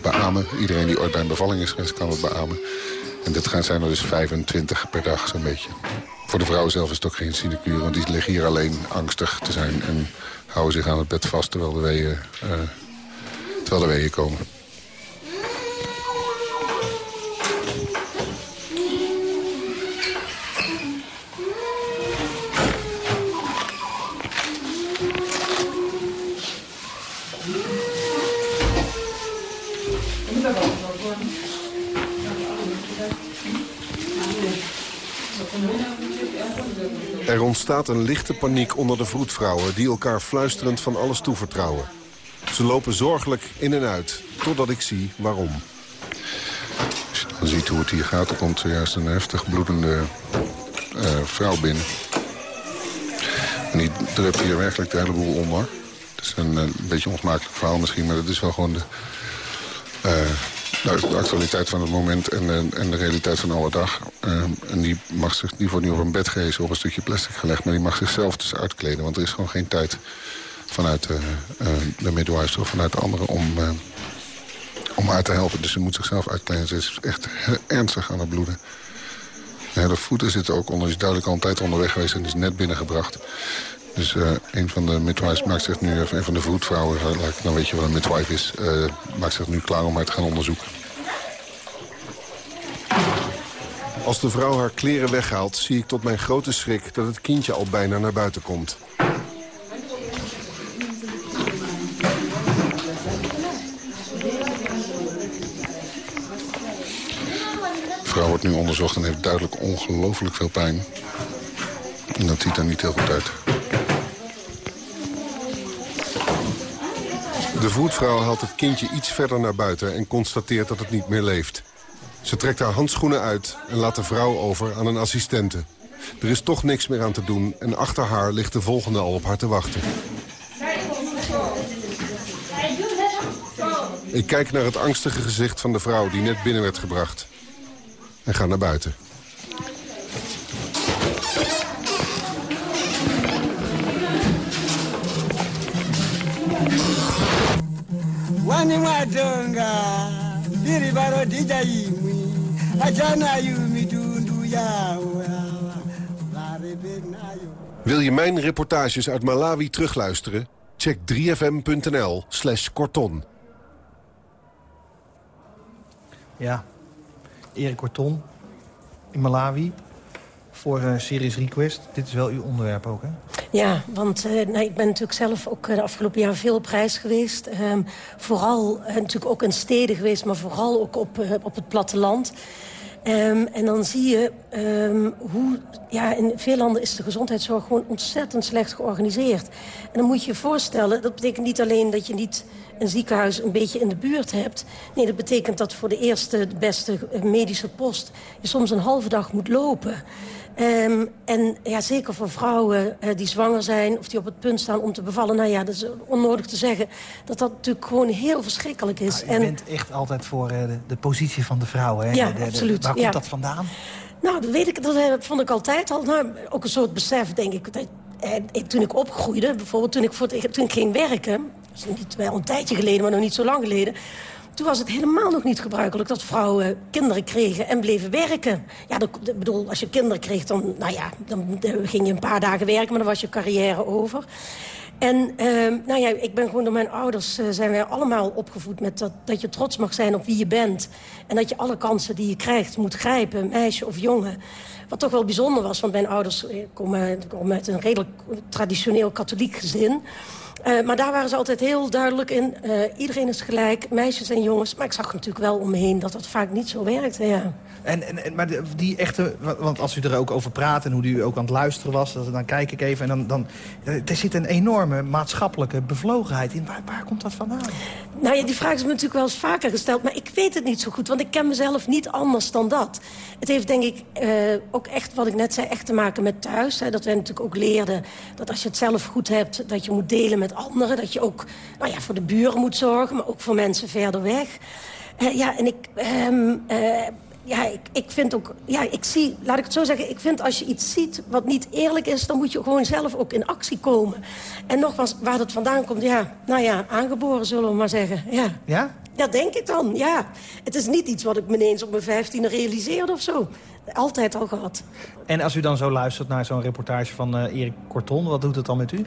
beamen. Iedereen die ooit bij een bevalling is geweest kan dat beamen. En dit zijn er dus 25 per dag zo'n beetje. Voor de vrouw zelf is het ook geen sinecure, want die liggen hier alleen angstig te zijn... en houden zich aan het bed vast terwijl de weeën, uh, terwijl de weeën komen. Er ontstaat een lichte paniek onder de vroedvrouwen... die elkaar fluisterend van alles toevertrouwen. Ze lopen zorgelijk in en uit, totdat ik zie waarom. Als je dan ziet hoe het hier gaat, er komt zojuist een heftig bloedende uh, vrouw binnen. En die drupt hier werkelijk de hele boel onder. Het is een, een beetje een onsmakelijk verhaal misschien, maar dat is wel gewoon de... Uh, de actualiteit van het moment en de, en de realiteit van alle dag. Uh, en die, mag zich, die wordt nu op een bed gehezen, op een stukje plastic gelegd... maar die mag zichzelf dus uitkleden, want er is gewoon geen tijd vanuit uh, uh, de midwives of vanuit de anderen om, om haar te helpen. Dus ze moet zichzelf uitkleden. Ze is echt ernstig aan het bloeden. De hele voeten zitten ook onder. Ze is duidelijk al een tijd onderweg geweest en is net binnengebracht. Dus uh, een van de midwives maakt zich nu, of een van de vroedvrouwen, dan weet je wat een midwife is, uh, maakt zich nu klaar om haar te gaan onderzoeken. Als de vrouw haar kleren weghaalt, zie ik tot mijn grote schrik dat het kindje al bijna naar buiten komt. De vrouw wordt nu onderzocht en heeft duidelijk ongelooflijk veel pijn. En dat ziet er niet heel goed uit. De voetvrouw haalt het kindje iets verder naar buiten en constateert dat het niet meer leeft. Ze trekt haar handschoenen uit en laat de vrouw over aan een assistente. Er is toch niks meer aan te doen en achter haar ligt de volgende al op haar te wachten. Ik kijk naar het angstige gezicht van de vrouw die net binnen werd gebracht. En ga naar buiten. Imwi Wil je mijn reportages uit Malawi terugluisteren? Check 3fm.nl slash korton. Ja, Erik Korton in Malawi voor uh, Series Request. Dit is wel uw onderwerp ook, hè? Ja, want uh, nou, ik ben natuurlijk zelf ook uh, de afgelopen jaar veel op reis geweest. Um, vooral uh, natuurlijk ook in steden geweest, maar vooral ook op, op het platteland. Um, en dan zie je um, hoe... Ja, in veel landen is de gezondheidszorg gewoon ontzettend slecht georganiseerd. En dan moet je je voorstellen, dat betekent niet alleen dat je niet een ziekenhuis een beetje in de buurt hebt. Nee, dat betekent dat voor de eerste, de beste medische post... je soms een halve dag moet lopen... Um, en ja, zeker voor vrouwen uh, die zwanger zijn of die op het punt staan om te bevallen... nou ja, dat is onnodig te zeggen dat dat natuurlijk gewoon heel verschrikkelijk is. Nou, je en... bent echt altijd voor uh, de, de, positie van de vrouw, hè? Ja, de, de, absoluut. waar komt ja. dat vandaan? Nou, dat weet ik, dat vond ik altijd al. Nou, ook een soort besef, denk ik. Dat, eh, toen ik opgroeide, bijvoorbeeld toen ik, voor, toen ik ging werken... dat is niet wel een tijdje geleden, maar nog niet zo lang geleden... Toen was het helemaal nog niet gebruikelijk dat vrouwen kinderen kregen en bleven werken. Ja, bedoel, als je kinderen kreeg, dan, nou ja, dan ging je een paar dagen werken, maar dan was je carrière over. En uh, nou ja, ik ben gewoon door mijn ouders uh, zijn wij allemaal opgevoed met dat, dat je trots mag zijn op wie je bent. En dat je alle kansen die je krijgt moet grijpen, meisje of jongen. Wat toch wel bijzonder was, want mijn ouders komen, komen uit een redelijk traditioneel katholiek gezin. Uh, maar daar waren ze altijd heel duidelijk in. Uh, iedereen is gelijk, meisjes en jongens. Maar ik zag natuurlijk wel om me heen dat dat vaak niet zo werkte, ja. En, en, maar die echte, want als u er ook over praat en hoe u ook aan het luisteren was... dan kijk ik even en dan, dan... Er zit een enorme maatschappelijke bevlogenheid in. Waar, waar komt dat vandaan? Nou ja, die vraag is me natuurlijk wel eens vaker gesteld. Maar ik weet het niet zo goed, want ik ken mezelf niet anders dan dat. Het heeft denk ik uh, ook echt, wat ik net zei, echt te maken met thuis. Hè, dat wij natuurlijk ook leerden dat als je het zelf goed hebt... dat je moet delen met anderen. Dat je ook nou ja, voor de buren moet zorgen, maar ook voor mensen verder weg. Eh, ja, en ik... ehm, eh, ja, ik, ik vind ook... Ja, ik zie... Laat ik het zo zeggen. Ik vind als je iets ziet wat niet eerlijk is... dan moet je gewoon zelf ook in actie komen. En nogmaals, waar dat vandaan komt... Ja, nou ja, aangeboren zullen we maar zeggen. Ja. Ja? Dat denk ik dan, ja. Het is niet iets wat ik me ineens op mijn vijftiende realiseerde of zo. Altijd al gehad. En als u dan zo luistert naar zo'n reportage van eh, Erik Korton... wat doet het dan met u?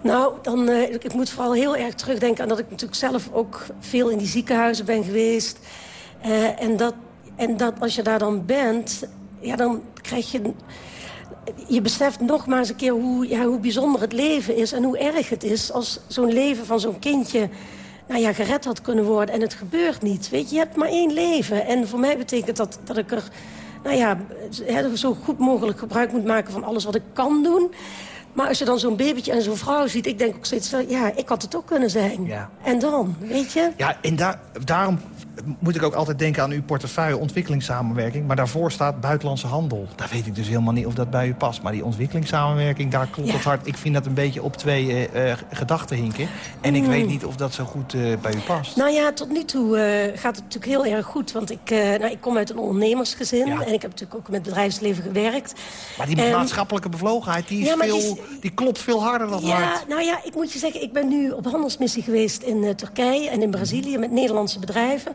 Nou, dan, eh, ik, ik moet vooral heel erg terugdenken aan dat ik natuurlijk zelf ook veel in die ziekenhuizen ben geweest. Eh, en, dat, en dat als je daar dan bent, ja, dan krijg je... Je beseft nog maar eens een keer hoe, ja, hoe bijzonder het leven is... en hoe erg het is als zo'n leven van zo'n kindje nou ja, gered had kunnen worden. En het gebeurt niet. Weet je, je hebt maar één leven. En voor mij betekent dat dat ik er nou ja, zo goed mogelijk gebruik moet maken van alles wat ik kan doen. Maar als je dan zo'n babytje en zo'n vrouw ziet... ik denk ook steeds, ja, ik had het ook kunnen zijn. Ja. En dan, weet je? Ja, en daar, daarom moet ik ook altijd denken aan uw portefeuille ontwikkelingssamenwerking. Maar daarvoor staat buitenlandse handel. Daar weet ik dus helemaal niet of dat bij u past. Maar die ontwikkelingssamenwerking, daar klopt Ja. het hard. Ik vind dat een beetje op twee eh, eh, gedachten hinken. En ik Mm. weet niet of dat zo goed eh, bij u past. Nou ja, tot nu toe gaat het natuurlijk heel erg goed. Want ik, nou, ik kom uit een ondernemersgezin. Ja. En ik heb natuurlijk ook met bedrijfsleven gewerkt. Maar die Ehm, maatschappelijke bevlogenheid, die, is ja, maar die veel, is- die klopt veel harder dan Ja, hard. nou ja, ik moet je zeggen, ik ben nu op handelsmissie geweest in Turkije en in Brazilië met Nederlandse bedrijven.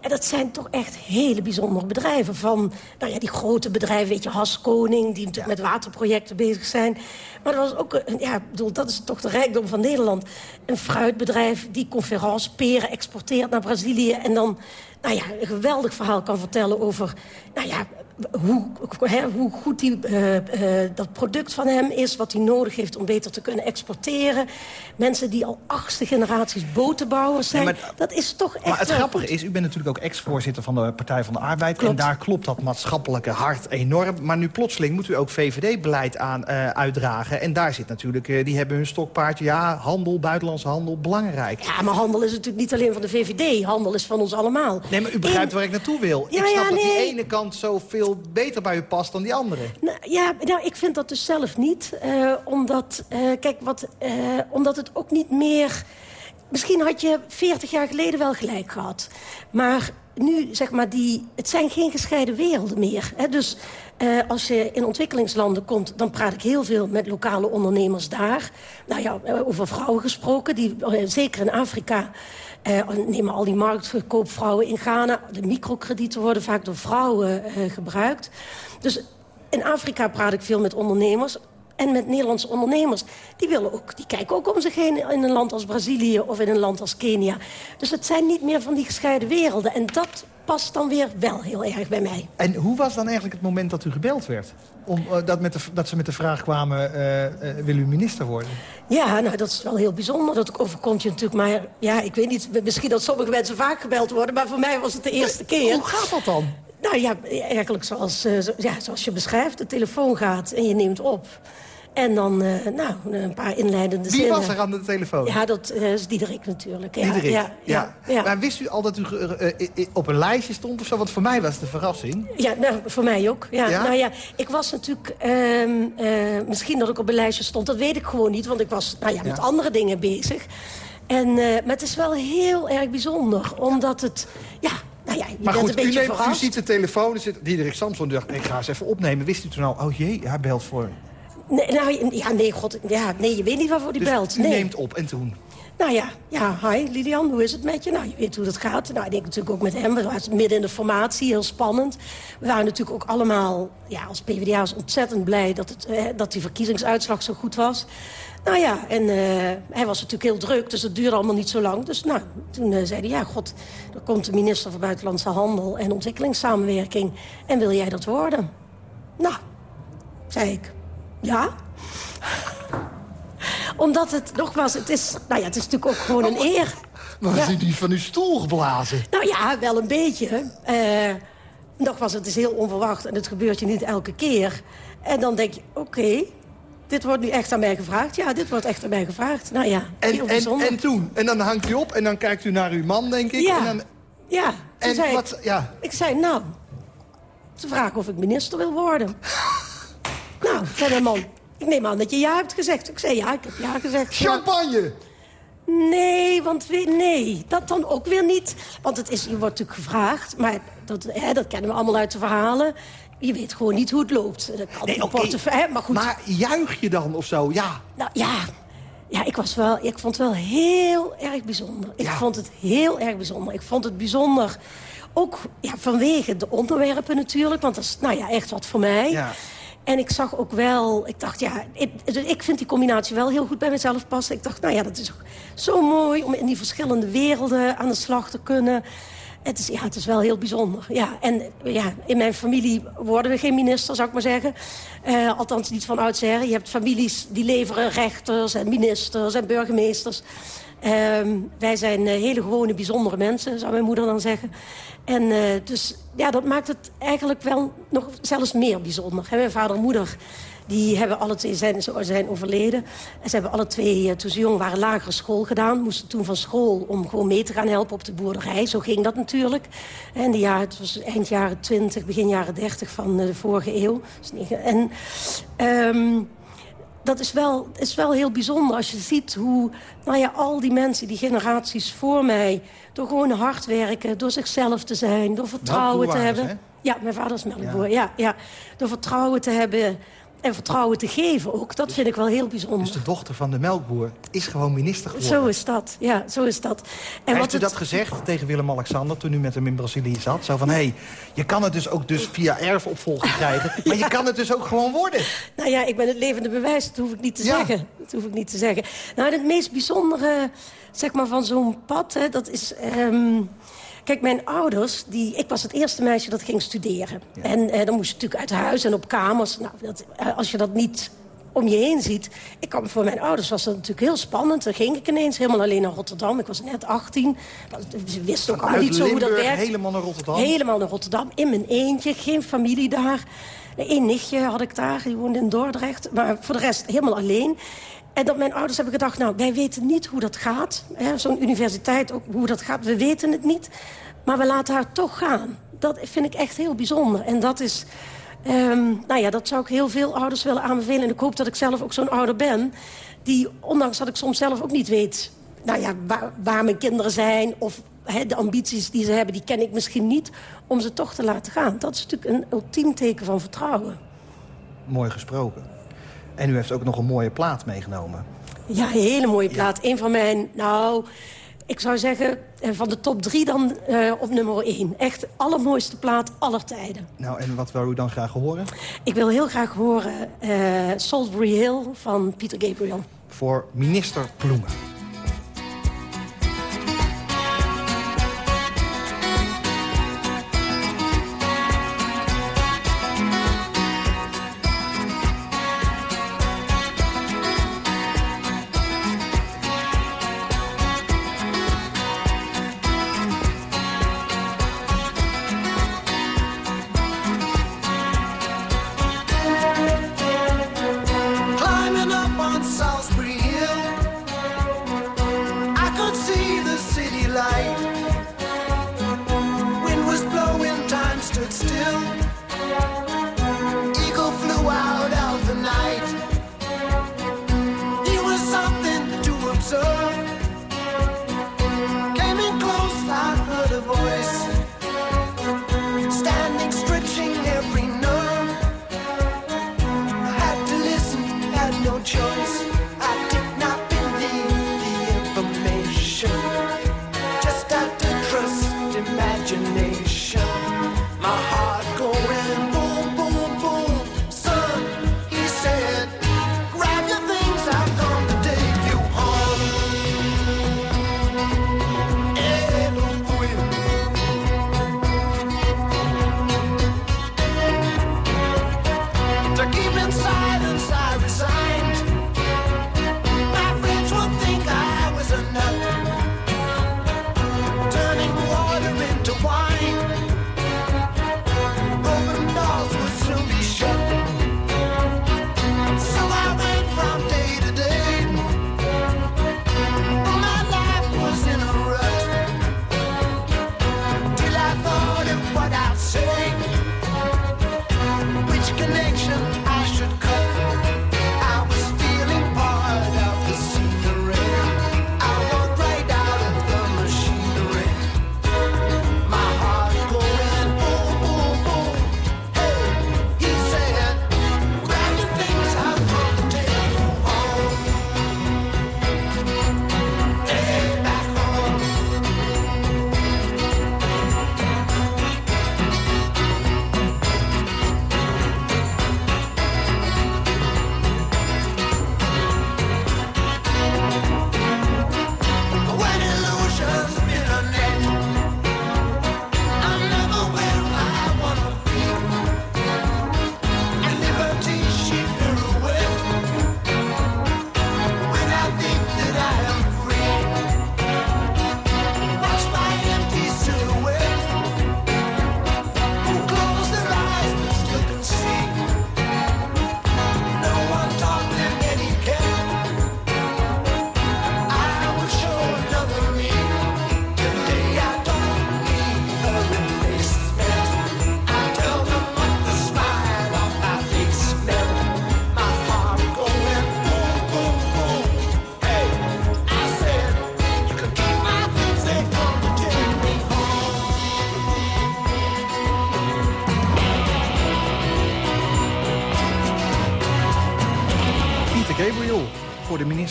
En dat zijn toch echt hele bijzondere bedrijven. Van nou ja, die grote bedrijven, weet je, Haskoning, die natuurlijk met waterprojecten bezig zijn. Maar dat was ook, ja, bedoel, dat is toch de rijkdom van Nederland. Een fruitbedrijf die conference peren exporteert naar Brazilië en dan nou ja, een geweldig verhaal kan vertellen over nou ja, hoe, hoe goed die, eh, eh, dat product van hem is... wat hij nodig heeft om beter te kunnen exporteren. Mensen die al achtste generaties botenbouwers zijn. Nee, maar- dat is toch echt Maar het grappige goed. is, u bent natuurlijk ook ex-voorzitter van de Partij van de Arbeid. Klopt. En daar klopt dat maatschappelijke hart enorm. Maar nu plotseling moet u ook VVD-beleid aan eh, uitdragen. En daar zit natuurlijk, die hebben hun stokpaardje. Ja, handel, buitenlandse handel, belangrijk. Ja, maar handel is natuurlijk niet alleen van de VVD. Handel is van ons allemaal. Nee, maar u begrijpt En- waar ik naartoe wil. Ja, ik snap ja, dat die ene kant zoveel beter bij u past dan die andere. Nou, ja, nou, ik vind dat dus zelf niet. eh, omdat, eh, kijk, wat, eh, omdat het ook niet meer... Misschien had je 40 jaar geleden wel gelijk gehad. Maar nu, zeg maar, die, het zijn geen gescheiden werelden meer. Hè? Dus als je in ontwikkelingslanden komt... dan praat ik heel veel met lokale ondernemers daar. Nou ja, over vrouwen gesproken, die, zeker in Afrika... eh, nemen al die marktkoopvrouwen in Ghana. De microkredieten worden vaak door vrouwen eh, gebruikt. Dus in Afrika praat ik veel met ondernemers. En met Nederlandse ondernemers. Die, willen ook, die kijken ook om zich heen in een land als Brazilië of in een land als Kenia. Dus het zijn niet meer van die gescheiden werelden. En dat past dan weer wel heel erg bij mij. En hoe was dan eigenlijk het moment dat u gebeld werd? Om, eh, dat, met de, dat ze met de vraag kwamen, eh, eh, wil u minister worden? Ja, nou, dat is wel heel bijzonder. Dat overkomt je natuurlijk maar... Ja, ik weet niet, misschien dat sommige mensen vaak gebeld worden... maar voor mij was het de eerste keer. Hoe gaat dat dan? Nou ja, eigenlijk zoals, zo- ja, zoals je beschrijft. De telefoon gaat en je neemt op. En dan, eh, nou, een paar inleidende Wie zinnen. was er aan de telefoon? Ja, dat eh, is Diederik natuurlijk. Ja, Diederik. Ja, ja, ja. Maar wist u al dat u eh, op een lijstje stond of zo? Want voor mij was het een verrassing. Ja, nou, voor mij ook. Ja? Nou ja, ik was natuurlijk... ehm, eh, misschien dat ik op een lijstje stond, dat weet ik gewoon niet. Want ik was nou ja, met andere dingen bezig. En, maar het is wel heel erg bijzonder. Omdat het... Ja, nou ja, je Maar goed, u, neemt, u ziet de telefoon, er zit Diederik Samson. Dacht, ik ga eens even opnemen. Wist u toen al, oh jee, hij belt voor... Nee, nou, ja, nee, god, ja, nee, je weet niet waarvoor die Dus belt. u Nee. neemt op en toen? Nou ja, ja, hi Lilian, hoe is het met je? Nou, je weet hoe dat gaat. Nou, ik denk natuurlijk ook met hem. We waren midden in de formatie, heel spannend. We waren natuurlijk ook allemaal, ja, als PvdA's ontzettend blij... dat, het, eh, dat die verkiezingsuitslag zo goed was. Nou ja, en eh, hij was natuurlijk heel druk, dus het duurde allemaal niet zo lang. Dus nou, toen eh, zei hij, ja, god, er komt de minister van Buitenlandse Handel... en Ontwikkelingssamenwerking. En wil jij dat worden? Nou, zei ik, ja omdat het, nogmaals, het is, nou ja, het is natuurlijk ook gewoon een eer. Maar Ja. is die van uw stoel geblazen? Nou ja, wel een beetje. Eh nogmaals, het is heel onverwacht en het gebeurt je niet elke keer. En dan denk je, oké, dit wordt nu echt aan mij gevraagd. Ja, dit wordt echt aan mij gevraagd. Nou ja, En, en, en toen? En dan hangt u op en dan kijkt u naar uw man, denk ik. Ja. En dan, ja, en zei ik- wat, ja. Ik zei, nou, ze vragen of ik minister wil worden. Nou, zei mijn man, ik neem aan dat je ja hebt gezegd. Ik zei, ja, ik heb ja gezegd. Champagne! Nee, want we- nee, dat dan ook weer niet. Want het is, je wordt natuurlijk gevraagd, maar dat, hè, dat kennen we allemaal uit de verhalen. Je weet gewoon niet hoe het loopt. Dat kan Nee, portefeuille, maar goed. Maar juich je dan of zo? Ja. Nou ja, ja ik, was wel, ik vond het wel heel erg bijzonder. Ik Ja. vond het heel erg bijzonder. Ik vond het bijzonder ook ja, vanwege de onderwerpen natuurlijk. Want dat is nou ja, echt wat voor mij. Ja. En ik zag ook wel, ik dacht ja, ik, ik vind die combinatie wel heel goed bij mezelf passen. Ik dacht, nou ja, dat is zo mooi om in die verschillende werelden aan de slag te kunnen. Het is, ja, het is wel heel bijzonder. Ja, en ja, in mijn familie worden we geen minister, zou ik maar zeggen. Eh, althans, niet van oudsher. Je hebt families die leveren rechters en ministers en burgemeesters. Ehm, wij zijn eh, hele gewone, bijzondere mensen, zou mijn moeder dan zeggen. En eh, dus ja, dat maakt het eigenlijk wel nog zelfs meer bijzonder. Mijn vader en moeder die hebben alle twee zijn, zijn overleden. En ze hebben alle twee, eh, toen ze jong waren, lagere school gedaan. Moesten toen van school om gewoon mee te gaan helpen op de boerderij. Zo ging dat natuurlijk. En die het was eind jaren 20, begin jaren 30 van eh, de vorige eeuw. Dus En ehm, dat is wel, is wel heel bijzonder als je ziet hoe nou ja, al die mensen, die generaties voor mij... door gewoon hard werken, door zichzelf te zijn, door vertrouwen te hebben. Ja, mijn vader is melkboer, ja. Ja, Door vertrouwen te hebben en vertrouwen te geven ook. Dat vind ik wel heel bijzonder. Dus de dochter van de melkboer is gewoon minister geworden. Zo is dat, ja, zo is dat. En Heeft u het- dat gezegd tegen Willem-Alexander toen u met hem in Brazilië zat? Zo van, hé, hey, je kan het dus ook dus via erfopvolging krijgen... maar je kan het dus ook gewoon worden. Nou ja, ik ben het levende bewijs, dat hoef ik niet te Ja. zeggen. Dat hoef ik niet te zeggen. Nou, het meest bijzondere zeg maar, van zo'n pad, hè, dat is... ehm, Kijk, mijn ouders, die, ik was het eerste meisje dat ging studeren. En eh, dan moest je natuurlijk uit huis en op kamers. Nou, dat, eh, als je dat niet om je heen ziet. Ik kan, voor mijn ouders was dat natuurlijk heel spannend. Dan ging ik ineens helemaal alleen naar Rotterdam. Ik was net 18. Dat- Ze wisten ook Uit niet zo hoe dat werkt. helemaal naar Rotterdam. Helemaal naar Rotterdam, in mijn eentje, geen familie daar. Eén nichtje had ik daar, die woonde in Dordrecht. Maar voor de rest helemaal alleen. En dat mijn ouders hebben gedacht, nou, wij weten niet hoe dat gaat. Zo'n universiteit, ook hoe dat gaat, we weten het niet. Maar we laten haar toch gaan. Dat vind ik echt heel bijzonder. En dat is... ehm, nou ja, dat zou ik heel veel ouders willen aanbevelen. En ik hoop dat ik zelf ook zo'n ouder ben... die, ondanks dat ik soms zelf ook niet weet... nou ja, waar, mijn kinderen zijn... of de ambities die ze hebben, die ken ik misschien niet... om ze toch te laten gaan. Dat is natuurlijk een ultiem teken van vertrouwen. Mooi gesproken. En u heeft ook nog een mooie plaat meegenomen. Ja, een hele mooie plaat. Een van mijn, nou, ik zou zeggen, eh, van de top drie dan eh, op nummer één. Echt de allermooiste plaat aller tijden. Nou, en wat wil u dan graag horen? Ik wil heel graag horen eh Salisbury Hill van Peter Gabriel. Voor minister Ploemen.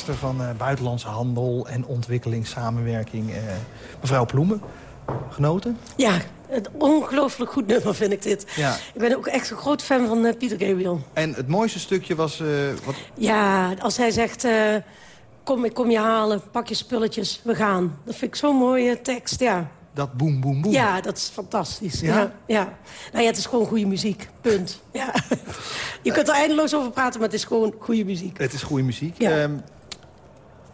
Minister van eh, Buitenlandse Handel en Ontwikkelingssamenwerking, eh, mevrouw Ploemen. Genoten? Ja, een ongelooflijk goed nummer vind ik dit. Ja. Ik ben ook echt een groot fan van eh, Pieter Gabriel. En het mooiste stukje was... wat, Ja, als hij zegt... kom, ik kom je halen, pak je spulletjes, we gaan. Dat vind ik zo'n mooie tekst, ja. dat boem, boem, boem. Ja, dat is fantastisch. Ja? Ja? Ja, Nou ja, het is gewoon goede muziek. Punt. Ja. Je kunt er eindeloos over praten, maar het is gewoon goede muziek. Het is goede muziek. Ja. Ehm,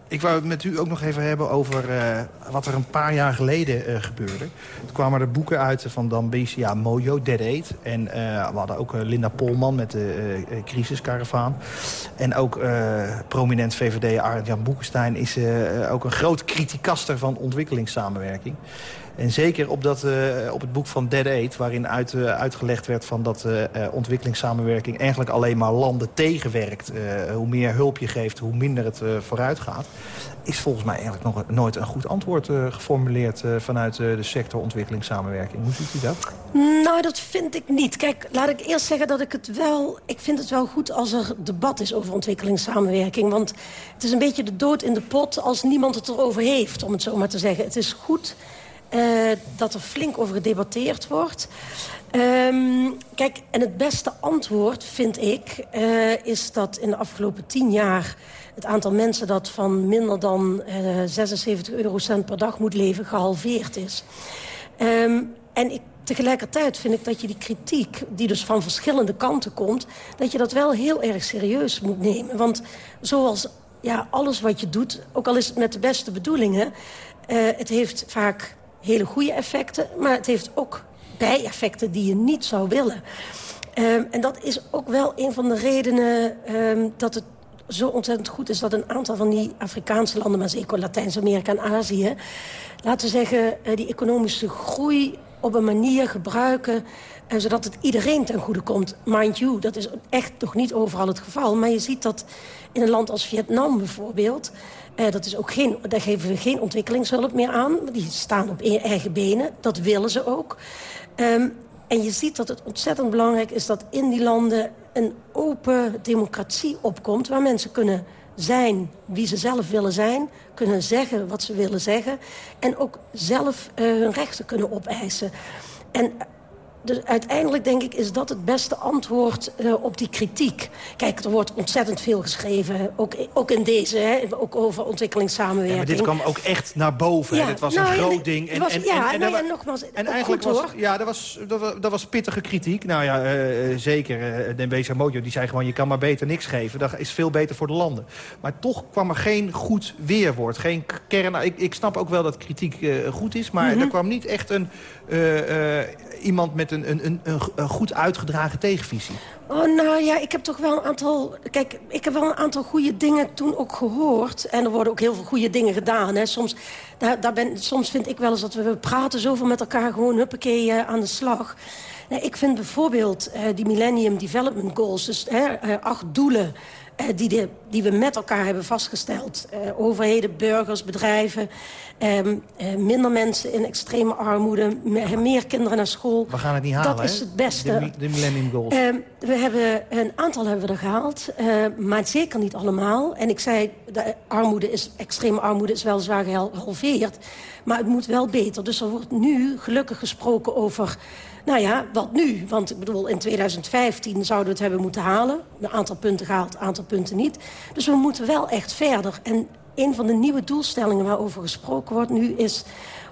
ik wou het met u ook nog even hebben over eh, wat er een paar jaar geleden eh, gebeurde. Toen kwamen er boeken uit van Dambesia Mojo, Dead Aid. En eh, we hadden ook Linda Polman met de crisiskaravaan. En ook prominent VVD Arend-Jan Boekenstein is ook een groot criticaster van ontwikkelingssamenwerking. En zeker op, dat, eh, op het boek van Dead Aid, waarin uit, eh, uitgelegd werd van dat eh, ontwikkelingssamenwerking eigenlijk alleen maar landen tegenwerkt. Hoe meer hulp je geeft, hoe minder het vooruit gaat. Is volgens mij eigenlijk nog nooit een goed antwoord geformuleerd vanuit de sector ontwikkelingssamenwerking. Hoe ziet u dat? Nou, dat vind ik niet. Kijk, laat ik eerst zeggen dat ik het wel... Ik vind het wel goed als er debat is over ontwikkelingssamenwerking. Want het is een beetje de dood in de pot als niemand het erover heeft, om het zo maar te zeggen. Het is goed eh, dat er flink over gedebatteerd wordt. Ehm, kijk, en het beste antwoord, vind ik, eh, is dat in de afgelopen tien jaar... het aantal mensen dat van minder dan eh 76 eurocent per dag moet leven gehalveerd is. Ehm, en tegelijkertijd vind ik dat je die kritiek, die dus van verschillende kanten komt... dat je dat wel heel erg serieus moet nemen. Want zoals ja, alles wat je doet, ook al is het met de beste bedoelingen... het heeft vaak hele goede effecten, maar het heeft ook bijeffecten die je niet zou willen. Ehm, en dat is ook wel een van de redenen ehm, dat het zo ontzettend goed is... dat een aantal van die Afrikaanse landen, maar zeker Latijns-Amerika en Azië... laten we zeggen, eh, die economische groei op een manier gebruiken... eh, zodat het iedereen ten goede komt. Mind you, dat is echt nog niet overal het geval. Maar je ziet dat in een land als Vietnam bijvoorbeeld... eh, dat is ook geen, daar geven we geen ontwikkelingshulp meer aan. Die staan op e- eigen benen, dat willen ze ook. Ehm, en je ziet dat het ontzettend belangrijk is dat in die landen een open democratie opkomt... waar mensen kunnen zijn wie ze zelf willen zijn, kunnen zeggen wat ze willen zeggen... en ook zelf eh, hun rechten kunnen opeisen. En dus uiteindelijk denk ik is dat het beste antwoord eh, op die kritiek. Kijk, er wordt ontzettend veel geschreven, ook, ook in deze, hè, ook over Ja, ontwikkelingssamenwerking. maar dit kwam ook echt naar boven. hè. Dit was nou, een en- groot ding. het was- ja, en, nou wa- nogmaals, en eigenlijk goed, was, hoor. ja, dat was, dat, was, dat was pittige kritiek. Nou ja, eh, eh, zeker. Uh, Dembeza Mojo die zei gewoon, je kan maar beter niks geven. Dat is veel beter voor de landen. Maar toch kwam er geen goed weerwoord. Geen kern. Nou, Ik, ik snap ook wel dat kritiek goed is. Maar Mhm. er kwam niet echt een, eh, eh, iemand met een, een, een, een, goed uitgedragen tegenvisie. Oh, nou ja, ik heb toch wel een aantal... Kijk, ik heb wel een aantal goede dingen toen ook gehoord. En er worden ook heel veel goede dingen gedaan. Hè. Soms, daar, daar ben, soms vind ik wel eens dat we, praten zoveel met elkaar... gewoon huppakee eh, aan de slag. Nee, ik vind bijvoorbeeld die Millennium Development Goals... dus acht doelen die, de, die we met elkaar hebben vastgesteld. Eh, overheden, burgers, bedrijven... ehm, eh, minder mensen in extreme armoede... me- meer kinderen naar school. We gaan het niet halen, Dat is het beste. De, mi- de Millennium Goals. Ehm, we hebben een aantal hebben we er gehaald, eh, maar zeker niet allemaal. En ik zei, de armoede is, extreme armoede is weliswaar gehalveerd, maar het moet wel beter. Dus er wordt nu gelukkig gesproken over, nou ja, wat nu? Want ik bedoel, in 2015 zouden we het hebben moeten halen. Een aantal punten gehaald, een aantal punten niet. Dus we moeten wel echt verder. En een van de nieuwe doelstellingen waarover gesproken wordt nu is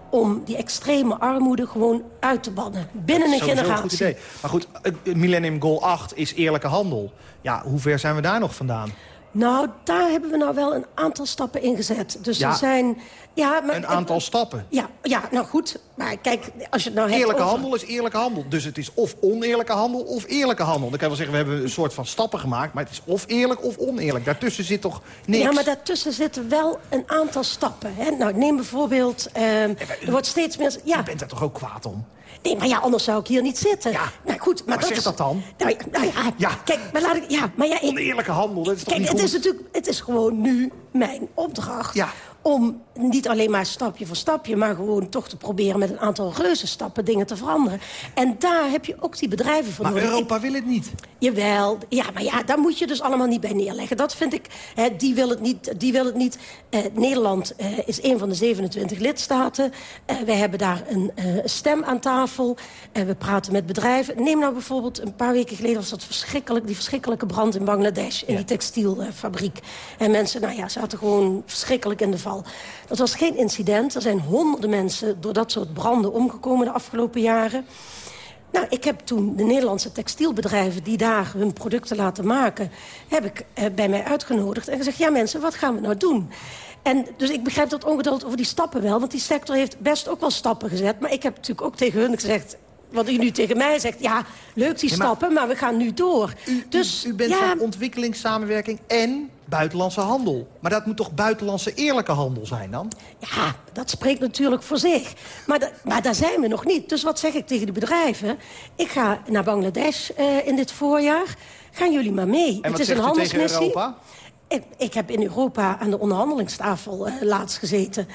om die extreme armoede gewoon uit te bannen. Binnen een generatie. Een goed idee. Maar goed, Millennium Goal 8 is eerlijke handel. Ja, hoe ver zijn we daar nog vandaan? Nou, daar hebben we nou wel een aantal stappen in gezet. Dus Ja. er zijn... Ja, maar, Een aantal stappen. Ja, ja, nou goed. Maar kijk, als je het nou hebt Eerlijke over- handel is eerlijke handel. Dus het is of oneerlijke handel of eerlijke handel. Dan kan je wel zeggen, we hebben een soort van stappen gemaakt... maar het is of eerlijk of oneerlijk. Daartussen zit toch niks? Ja, maar daartussen zitten wel een aantal stappen. Hè? Nou, neem bijvoorbeeld... ehm, er wordt steeds meer... Ja, Je bent daar toch ook kwaad om? Nee, maar ja, anders zou ik hier niet zitten. Ja. Nou goed, maar, Maar dat zeg is... dat dan? Nou, ja, nou ja, Ja. kijk, maar laat ik... Ja, maar ja, ik- Oneerlijke handel, dat is toch Kijk, niet het goed? is natuurlijk, het is gewoon nu mijn opdracht. Ja. Om niet alleen maar stapje voor stapje... maar gewoon toch te proberen met een aantal reuze stappen dingen te veranderen. En daar heb je ook die bedrijven voor Maar nodig. Europa wil het niet. Jawel, ja, maar ja, daar moet je dus allemaal niet bij neerleggen. Dat vind ik, hè, die wil het niet. Die wil het niet. Eh, Nederland eh, is een van de 27 lidstaten. Eh, wij hebben daar een eh, stem aan tafel. Eh, we praten met bedrijven. Neem nou bijvoorbeeld, een paar weken geleden was dat verschrikkelijk... die verschrikkelijke brand in Bangladesh, in die textielfabriek. En mensen, nou ja, zaten gewoon verschrikkelijk in de val. Dat was geen incident. Er zijn honderden mensen door dat soort branden omgekomen de afgelopen jaren. Nou, ik heb toen de Nederlandse textielbedrijven... die daar hun producten laten maken... heb ik eh, bij mij uitgenodigd en gezegd... ja mensen, wat gaan we nou doen? En dus ik begrijp dat ongeduld over die stappen wel... want die sector heeft best ook wel stappen gezet. Maar ik heb natuurlijk ook tegen hun gezegd... wat u nu tegen mij zegt, ja, leuk die stappen... maar we gaan nu door. dus U bent ja, van ontwikkelingssamenwerking en buitenlandse handel. Maar dat moet toch buitenlandse eerlijke handel zijn dan? Ja, dat spreekt natuurlijk voor zich. Maar, maar daar zijn we nog niet. Dus wat zeg ik tegen de bedrijven? Ik ga naar Bangladesh eh, in dit voorjaar. Gaan jullie maar mee. En het is een handelsmissie. Europa? Ik, ik heb in Europa aan de onderhandelingstafel eh, laatst gezeten.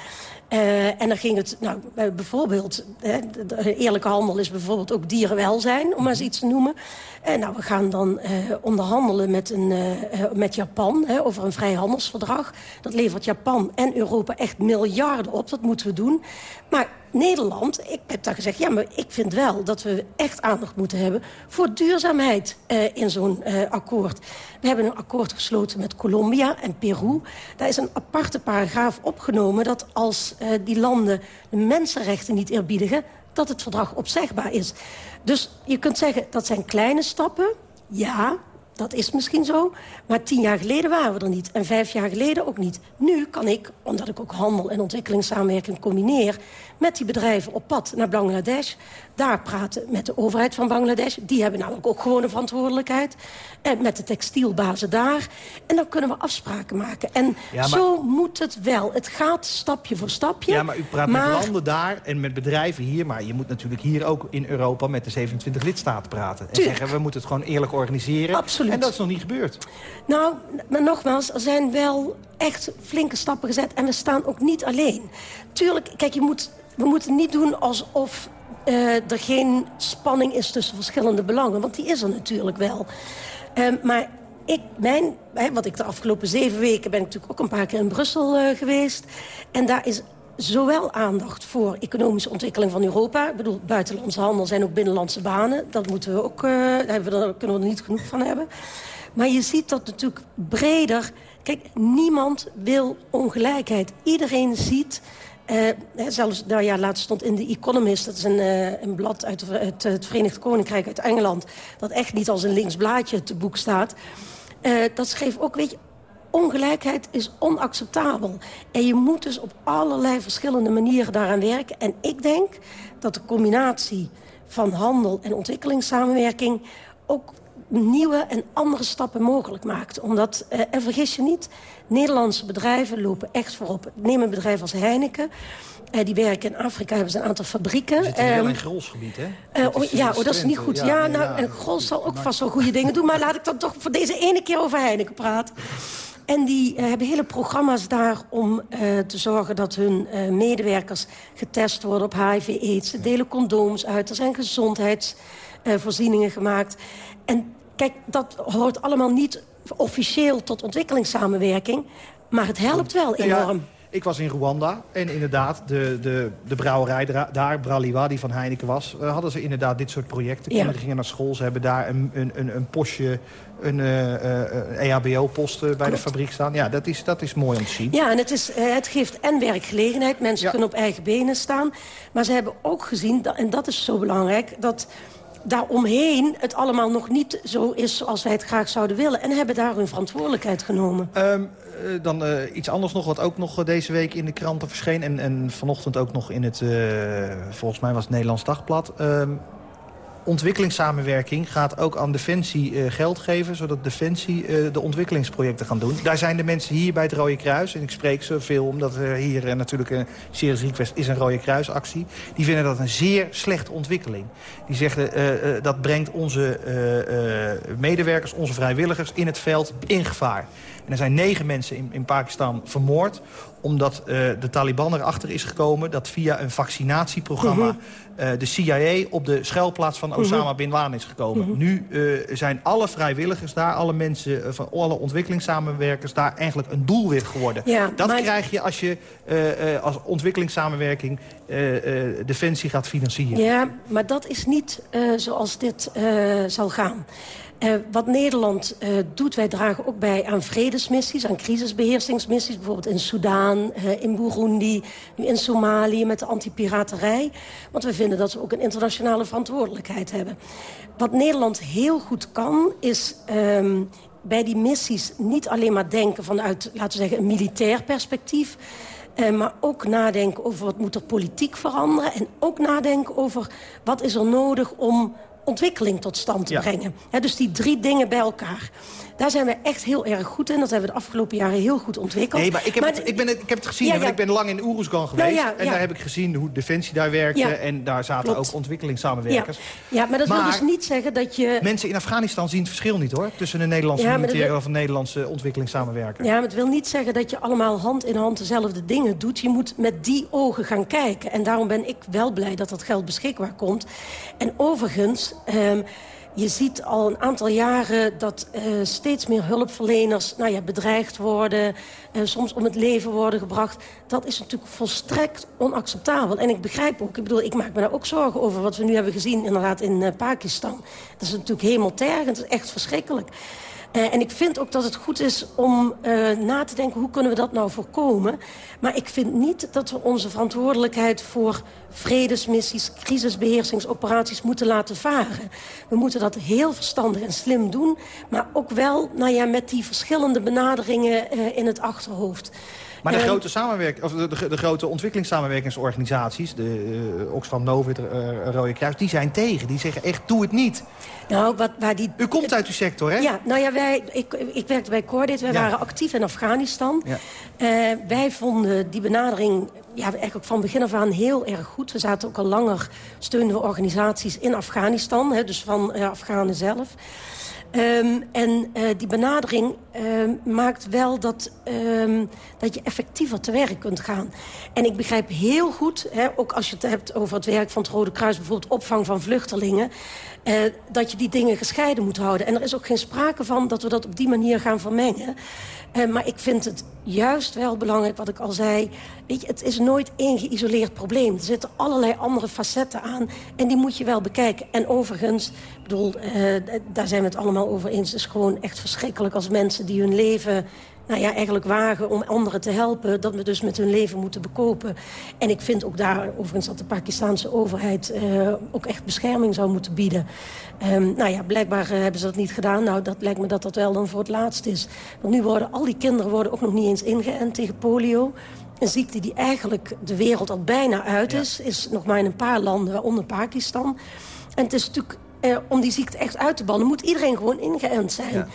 Eh, en dan ging het, nou, eh, bijvoorbeeld, eh, de, eerlijke handel is bijvoorbeeld ook dierenwelzijn, om maar eens iets te noemen. En nou, we gaan dan eh, onderhandelen met, een, eh, eh, met Japan hè, over een vrijhandelsverdrag. Dat levert Japan en Europa echt miljarden op, dat moeten we doen. Maar Nederland, ik heb daar gezegd, ja, maar ik vind wel dat we echt aandacht moeten hebben voor duurzaamheid eh, in zo'n eh, akkoord. We hebben een akkoord gesloten met Colombia en Peru. Daar is een aparte paragraaf opgenomen dat als eh, die landen de mensenrechten niet eerbiedigen, dat het verdrag opzegbaar is. Dus je kunt zeggen, dat zijn kleine stappen, ja, dat is misschien zo. Maar tien jaar geleden waren we er niet. En vijf jaar geleden ook niet. Nu kan ik, omdat ik ook handel en ontwikkelingssamenwerking combineer... met die bedrijven op pad naar Bangladesh. Daar praten met de overheid van Bangladesh. Die hebben namelijk ook gewoon een verantwoordelijkheid. En met de textielbazen daar. En dan kunnen we afspraken maken. En Ja, maar- zo moet het wel. Het gaat stapje voor stapje. Ja, maar u praat met landen daar en met bedrijven hier. Maar je moet natuurlijk hier ook in Europa met de 27 lidstaten praten. En Tuurlijk. zeggen, we moeten het gewoon eerlijk organiseren. Absoluut. En dat is nog niet gebeurd. Nou, maar nogmaals, er zijn wel echt flinke stappen gezet. En we staan ook niet alleen. Tuurlijk, kijk, je moet, we moeten niet doen alsof eh, er geen spanning is tussen verschillende belangen. Want die is er natuurlijk wel. Ehm, maar ik, mijn, wat ik de afgelopen zeven weken... ben ik natuurlijk ook een paar keer in Brussel eh, geweest. En daar is zowel aandacht voor economische ontwikkeling van Europa. Ik bedoel, buitenlandse handel zijn ook binnenlandse banen. Dat moeten we ook, eh, daar, we, daar kunnen we er niet genoeg van hebben. Maar je ziet dat natuurlijk breder... Kijk, niemand wil ongelijkheid. Iedereen ziet... eh, zelfs, nou ja, laatst stond in The Economist... dat is een, eh, een blad uit het, het Verenigd Koninkrijk uit Engeland... dat echt niet als een links blaadje te boek staat. Eh, dat schreef ook, weet je... Ongelijkheid is onacceptabel. En je moet dus op allerlei verschillende manieren daaraan werken. En ik denk dat de combinatie van handel en ontwikkelingssamenwerking... ook nieuwe en andere stappen mogelijk maakt. Omdat, eh, en vergis je niet, Nederlandse bedrijven lopen echt voorop. Neem een bedrijf als Heineken. Eh, die werken in Afrika, hebben ze een aantal fabrieken. We zitten Ehm, in grolsgebied, hè? oh, eh, ja, oh, dat is niet Strente. goed. Ja, nee, nou, en Gros zal ook vast wel goede dingen doen... maar laat ik dan toch voor deze ene keer over Heineken praten. En die hebben hele programma's daar om te zorgen dat hun medewerkers getest worden op HIV-AIDS. Ze delen condooms uit, er zijn gezondheidsvoorzieningen gemaakt. En kijk, dat hoort allemaal niet officieel tot ontwikkelingssamenwerking... maar het helpt wel Nou ja, enorm. ik was in Rwanda en inderdaad, de, de, de brouwerij daar, Braliwa, die van Heineken was... eh, hadden ze inderdaad dit soort projecten. Ja. Kinderen gingen naar school, ze hebben daar een, een, een, een postje, een, eh, eh, EHBO-post eh, bij de fabriek staan. Ja, dat is, dat is mooi om te zien. Ja, en het, is, het geeft en werkgelegenheid. Mensen Ja. kunnen op eigen benen staan. Maar ze hebben ook gezien, en dat is zo belangrijk... dat daaromheen het allemaal nog niet zo is zoals wij het graag zouden willen. En hebben daar hun verantwoordelijkheid genomen. Ehm, eh, dan eh, iets anders nog, wat ook nog eh, deze week in de kranten verscheen... en, en vanochtend ook nog in het, volgens mij was het Nederlands Dagblad... Ehm, ontwikkelingssamenwerking gaat ook aan Defensie eh, geld geven... zodat Defensie eh, de ontwikkelingsprojecten gaan doen. Daar zijn de mensen hier bij het Rode Kruis... en ik spreek ze veel omdat er hier eh, natuurlijk een Serious Request is een Rode Kruisactie... die vinden dat een zeer slechte ontwikkeling. Die zeggen dat brengt onze medewerkers, onze vrijwilligers in het veld in gevaar. En er zijn negen mensen in, in Pakistan vermoord omdat de Taliban erachter is gekomen... dat via een vaccinatieprogramma uh uh, de CIA op de schuilplaats van Osama uh -huh. Bin Laden is gekomen. -huh. Nu zijn alle vrijwilligers daar, alle mensen van alle ontwikkelingssamenwerkers... daar eigenlijk een doelwit geworden. Ja, dat maar... krijg je als je als ontwikkelingssamenwerking defensie gaat financieren. Ja, maar dat is niet zoals dit zal gaan. Uh, wat Nederland uh, doet, wij dragen ook bij aan vredesmissies, aan crisisbeheersingsmissies. Bijvoorbeeld in Soudaan, uh, in Burundi, in Somalië met de antipiraterij. Want we vinden dat we ook een internationale verantwoordelijkheid hebben. Wat Nederland heel goed kan, is um, bij die missies niet alleen maar denken vanuit, laten we zeggen, een militair perspectief. Uh, maar ook nadenken over wat moet er politiek veranderen. En ook nadenken over wat is er nodig om ontwikkeling tot stand te Ja. brengen. Dus die drie dingen bij elkaar. Daar zijn we echt heel erg goed in. Dat hebben we de afgelopen jaren heel goed ontwikkeld. Nee, maar ik heb, het, ik ben het, ik heb het gezien, Ja, want ik ben lang in Oeruzgan geweest. ja, En daar heb ik gezien hoe Defensie daar werkte. En daar zaten klopt. ook ontwikkelingssamenwerkers. Ja, maar dat wil dus niet zeggen dat je... Mensen in Afghanistan zien het verschil niet, hoor. Tussen een Nederlandse militaire wil- of een Nederlandse ontwikkelingssamenwerker. Ja, maar het wil niet zeggen dat je allemaal hand in hand dezelfde dingen doet. Je moet met die ogen gaan kijken. En daarom ben ik wel blij dat dat geld beschikbaar komt. En overigens, ehm, je ziet al een aantal jaren dat eh, steeds meer hulpverleners nou ja, bedreigd worden. eh, soms om het leven worden gebracht. Dat is natuurlijk volstrekt onacceptabel. En ik begrijp ook, ik bedoel, ik maak me daar ook zorgen over... wat we nu hebben gezien inderdaad in eh, Pakistan. Dat is natuurlijk hemeltergend, dat is echt verschrikkelijk. Eh, en ik vind ook dat het goed is om eh, na te denken... hoe kunnen we dat nou voorkomen? Maar ik vind niet dat we onze verantwoordelijkheid... voor vredesmissies, crisisbeheersingsoperaties moeten laten varen. We moeten dat heel verstandig en slim doen... maar ook wel nou ja, met die verschillende benaderingen eh, in het achterhoofd. Maar de grote, samenwerk of de, de, de grote ontwikkelingssamenwerkingsorganisaties... de uh, Oxfam Novib, uh, Rode Kruis, die zijn tegen. Die zeggen echt, doe het niet. Nou, wat, waar die... U komt uit uw sector, hè? Ja, nou ja, wij, ik, ik werkte bij Cordate. Wij Ja. waren actief in Afghanistan. Ja. Eh, wij vonden die benadering ja, eigenlijk van begin af aan heel erg goed. We zaten ook al langer, steunden we organisaties in Afghanistan. Hè, dus van eh, Afghanen zelf. Ehm, en eh, die benadering ehm, maakt wel dat, ehm, dat je effectiever te werk kunt gaan. En ik begrijp heel goed, hè, ook als je het hebt over het werk van het Rode Kruis... bijvoorbeeld opvang van vluchtelingen... eh, dat je die dingen gescheiden moet houden. En er is ook geen sprake van dat we dat op die manier gaan vermengen. Eh, maar ik vind het juist wel belangrijk, wat ik al zei... Weet je, het is nooit één geïsoleerd probleem. Er zitten allerlei andere facetten aan en die moet je wel bekijken. En overigens, bedoel, eh, daar zijn we het allemaal over eens... het is gewoon echt verschrikkelijk als mensen die hun leven nou ja, eigenlijk wagen om anderen te helpen... dat we dus met hun leven moeten bekopen. En ik vind ook daar overigens dat de Pakistanse overheid... eh, ook echt bescherming zou moeten bieden. Ehm, nou ja, blijkbaar eh, hebben ze dat niet gedaan. Nou, dat lijkt me dat dat wel dan voor het laatst is. Want nu worden al die kinderen worden ook nog niet eens ingeënt tegen polio. Een ziekte die eigenlijk de wereld al bijna uit is. Is nog maar in een paar landen, waaronder Pakistan. En het is natuurlijk, eh, om die ziekte echt uit te bannen... moet iedereen gewoon ingeënt zijn. Ja.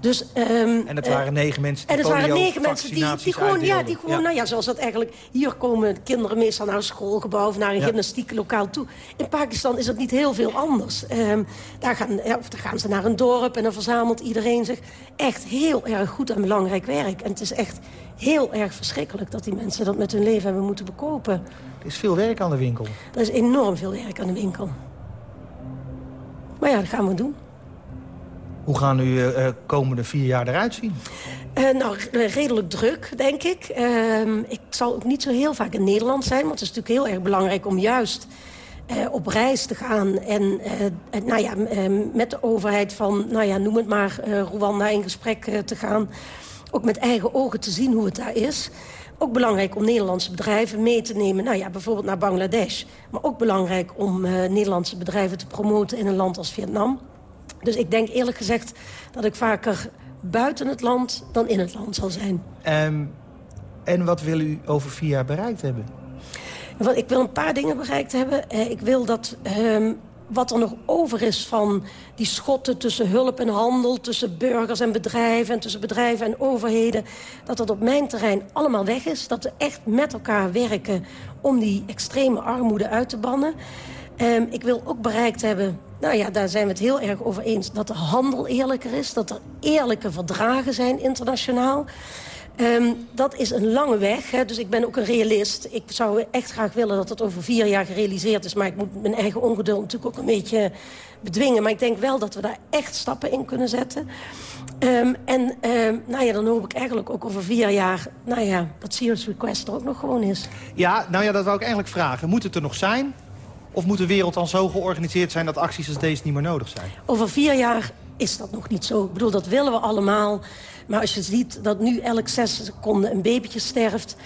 Dus, ehm, En het eh, waren negen mensen die en het waren negen mensen die, die gewoon, ja, die gewoon Ja. nou ja, zoals dat eigenlijk... Hier komen de kinderen meestal naar een schoolgebouw of naar een Ja. gymnastieklokaal toe. In Pakistan is dat niet heel veel anders. Ehm, daar, gaan, ja, of dan gaan ze naar een dorp en dan verzamelt iedereen zich. Echt heel erg goed en belangrijk werk. En het is echt heel erg verschrikkelijk dat die mensen dat met hun leven hebben moeten bekopen. Er is veel werk aan de winkel. Er is enorm veel werk aan de winkel. Ja, dat gaan we doen. Hoe gaan uw eh, komende vier jaar eruit zien? Eh, nou, re- redelijk druk, denk ik. Ehm, ik zal ook niet zo heel vaak in Nederland zijn. Want het is natuurlijk heel erg belangrijk om juist op reis te gaan. En nou ja, met de overheid van, nou ja, noem het maar, Rwanda in gesprek te gaan. Ook met eigen ogen te zien hoe het daar is. Ook belangrijk om Nederlandse bedrijven mee te nemen. Nou ja, bijvoorbeeld naar Bangladesh. Maar ook belangrijk om eh, Nederlandse bedrijven te promoten in een land als Vietnam. Dus ik denk eerlijk gezegd dat ik vaker buiten het land dan in het land zal zijn. Ehm, en wat wil u over vier jaar bereikt hebben? Ik wil een paar dingen bereikt hebben. Eh, ik wil dat ehm, wat er nog over is van die schotten tussen hulp en handel... tussen burgers en bedrijven en tussen bedrijven en overheden... dat dat op mijn terrein allemaal weg is. Dat we echt met elkaar werken om die extreme armoede uit te bannen. Ehm, ik wil ook bereikt hebben nou ja, daar zijn we het heel erg over eens... dat de handel eerlijker is, dat er eerlijke verdragen zijn internationaal. Ehm, dat is een lange weg, hè, dus ik ben ook een realist. Ik zou echt graag willen dat het over vier jaar gerealiseerd is... maar ik moet mijn eigen ongeduld natuurlijk ook een beetje bedwingen. Maar ik denk wel dat we daar echt stappen in kunnen zetten. Ehm, en ehm, nou ja, dan hoop ik eigenlijk ook over vier jaar... nou ja, dat Serious Request er ook nog gewoon is. Ja, nou ja, dat wou ik eigenlijk vragen. Moet het er nog zijn? Of moet de wereld dan zo georganiseerd zijn dat acties als deze niet meer nodig zijn? Over vier jaar is dat nog niet zo. Ik bedoel, dat willen we allemaal. Maar als je ziet dat nu elk zes seconden een babytje sterft...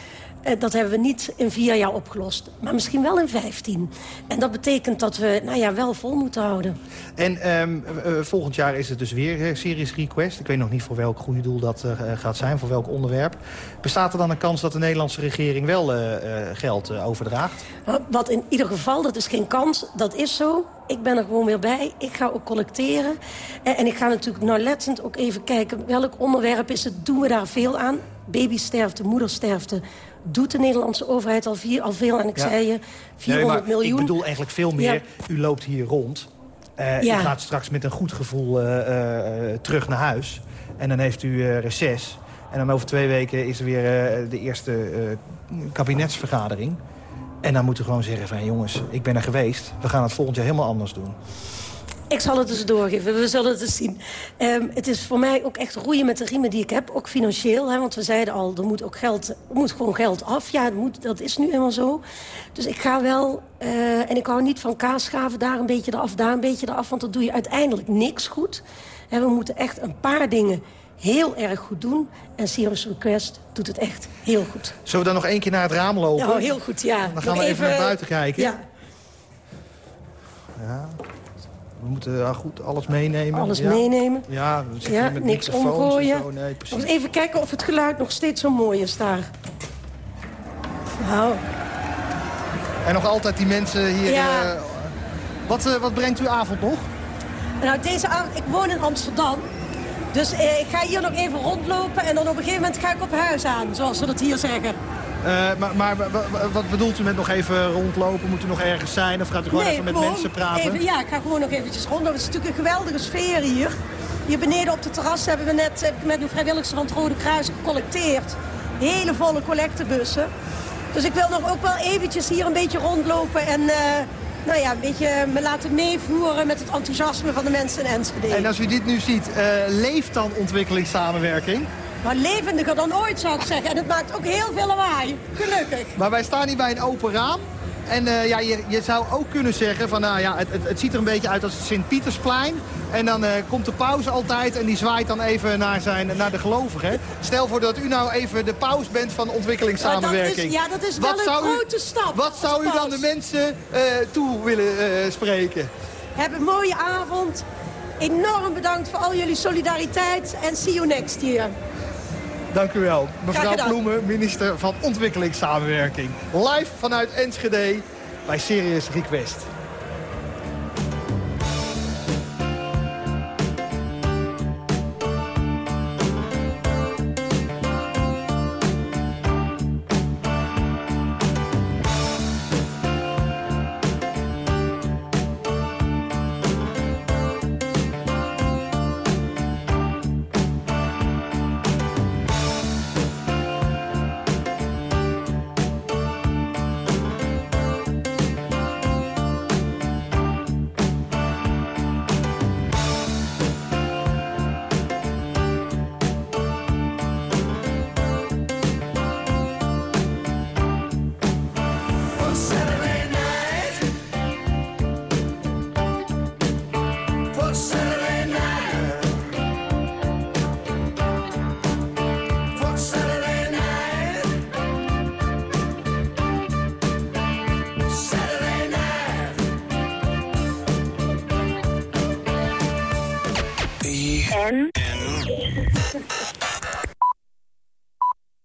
Eh, dat hebben we niet in vier jaar opgelost. Maar misschien wel in vijftien. En dat betekent dat we nou ja, wel vol moeten houden. En ehm, eh, eh, volgend jaar is het dus weer uh, Series Request. Ik weet nog niet voor welk goede doel dat uh, gaat zijn, voor welk onderwerp. Bestaat er dan een kans dat de Nederlandse regering wel geld overdraagt? Wat in ieder geval, dat is geen kans, dat is zo. Ik ben er gewoon weer bij. Ik ga ook collecteren. en ik ga natuurlijk nauwlettend ook even kijken... welk onderwerp is het, doen we daar veel aan? Babysterfte, moedersterfte doet de Nederlandse overheid al, vier, al veel. En ik zei je, 400 nee, miljoen. Ik bedoel eigenlijk veel meer. U loopt hier rond. Uh, ja. U gaat straks met een goed gevoel uh, uh, terug naar huis. En dan heeft u reces. En dan over twee weken is er weer de eerste kabinetsvergadering. En dan moet u gewoon zeggen van jongens, ik ben er geweest. We gaan het volgend jaar helemaal anders doen. Ik zal het dus doorgeven, we zullen het eens zien. Um, het is voor mij ook echt roeien met de riemen die ik heb, ook financieel. Hè, want we zeiden al, er moet ook geld, er moet gewoon geld af. Ja, moet, dat is nu helemaal zo. Dus ik ga wel, uh, en ik hou niet van kaasschaven, daar een beetje eraf, daar een beetje eraf. Want dan doe je uiteindelijk niks goed. En we moeten echt een paar dingen heel erg goed doen. En Serious Request doet het echt heel goed. Zullen we dan nog één keer naar het raam lopen? Nou, heel goed, ja. Dan gaan nog we even, even naar buiten kijken. Ja. ja. We moeten ja, goed alles meenemen. Alles ja. meenemen. Ja, we ja met niks omgooien. Zo. Nee, precies. Even kijken of het geluid nog steeds zo mooi is daar. Nou. En nog altijd die mensen hier... Ja. Uh, wat, uh, wat brengt uw avond nog? Nou, deze avond... Ik woon in Amsterdam. Dus eh, ik ga hier nog even rondlopen en dan op een gegeven moment ga ik op huis aan, zoals ze dat hier zeggen. Uh, maar, maar wat bedoelt u met nog even rondlopen? Moet u nog ergens zijn? Of gaat u gewoon nee, even met gewoon mensen praten? Even, ja, ik ga gewoon nog eventjes rondlopen. Het is natuurlijk een geweldige sfeer hier. Hier beneden op de terras hebben we net heb ik met een vrijwilligers van het Rode Kruis gecollecteerd. Hele volle collectebussen. Dus ik wil nog ook wel eventjes hier een beetje rondlopen en... Uh, nou ja, een beetje me laten meevoeren met het enthousiasme van de mensen in Enschede. En als u dit nu ziet, uh, leeft dan ontwikkelingssamenwerking? Maar levendiger dan ooit, zou ik zeggen. En het maakt ook heel veel lawaai. Gelukkig. Maar wij staan hier bij een open raam. En uh, ja, je, je, zou ook kunnen zeggen van, nou ja, het, het, het ziet er een beetje uit als het Sint-Pietersplein. En dan uh, komt de paus altijd en die zwaait dan even naar, zijn, naar de gelovigen. Stel voor dat u nou even de paus bent van ontwikkelingssamenwerking. Ja, dat is, ja, dat is wel een grote stap. Wat zou u dan de mensen uh, toe willen spreken? Heb een mooie avond. Enorm bedankt voor al jullie solidariteit. En see you next year. Dank u wel. Mevrouw Ploemen, minister van Ontwikkelingssamenwerking. Live vanuit Enschede bij Serious Request.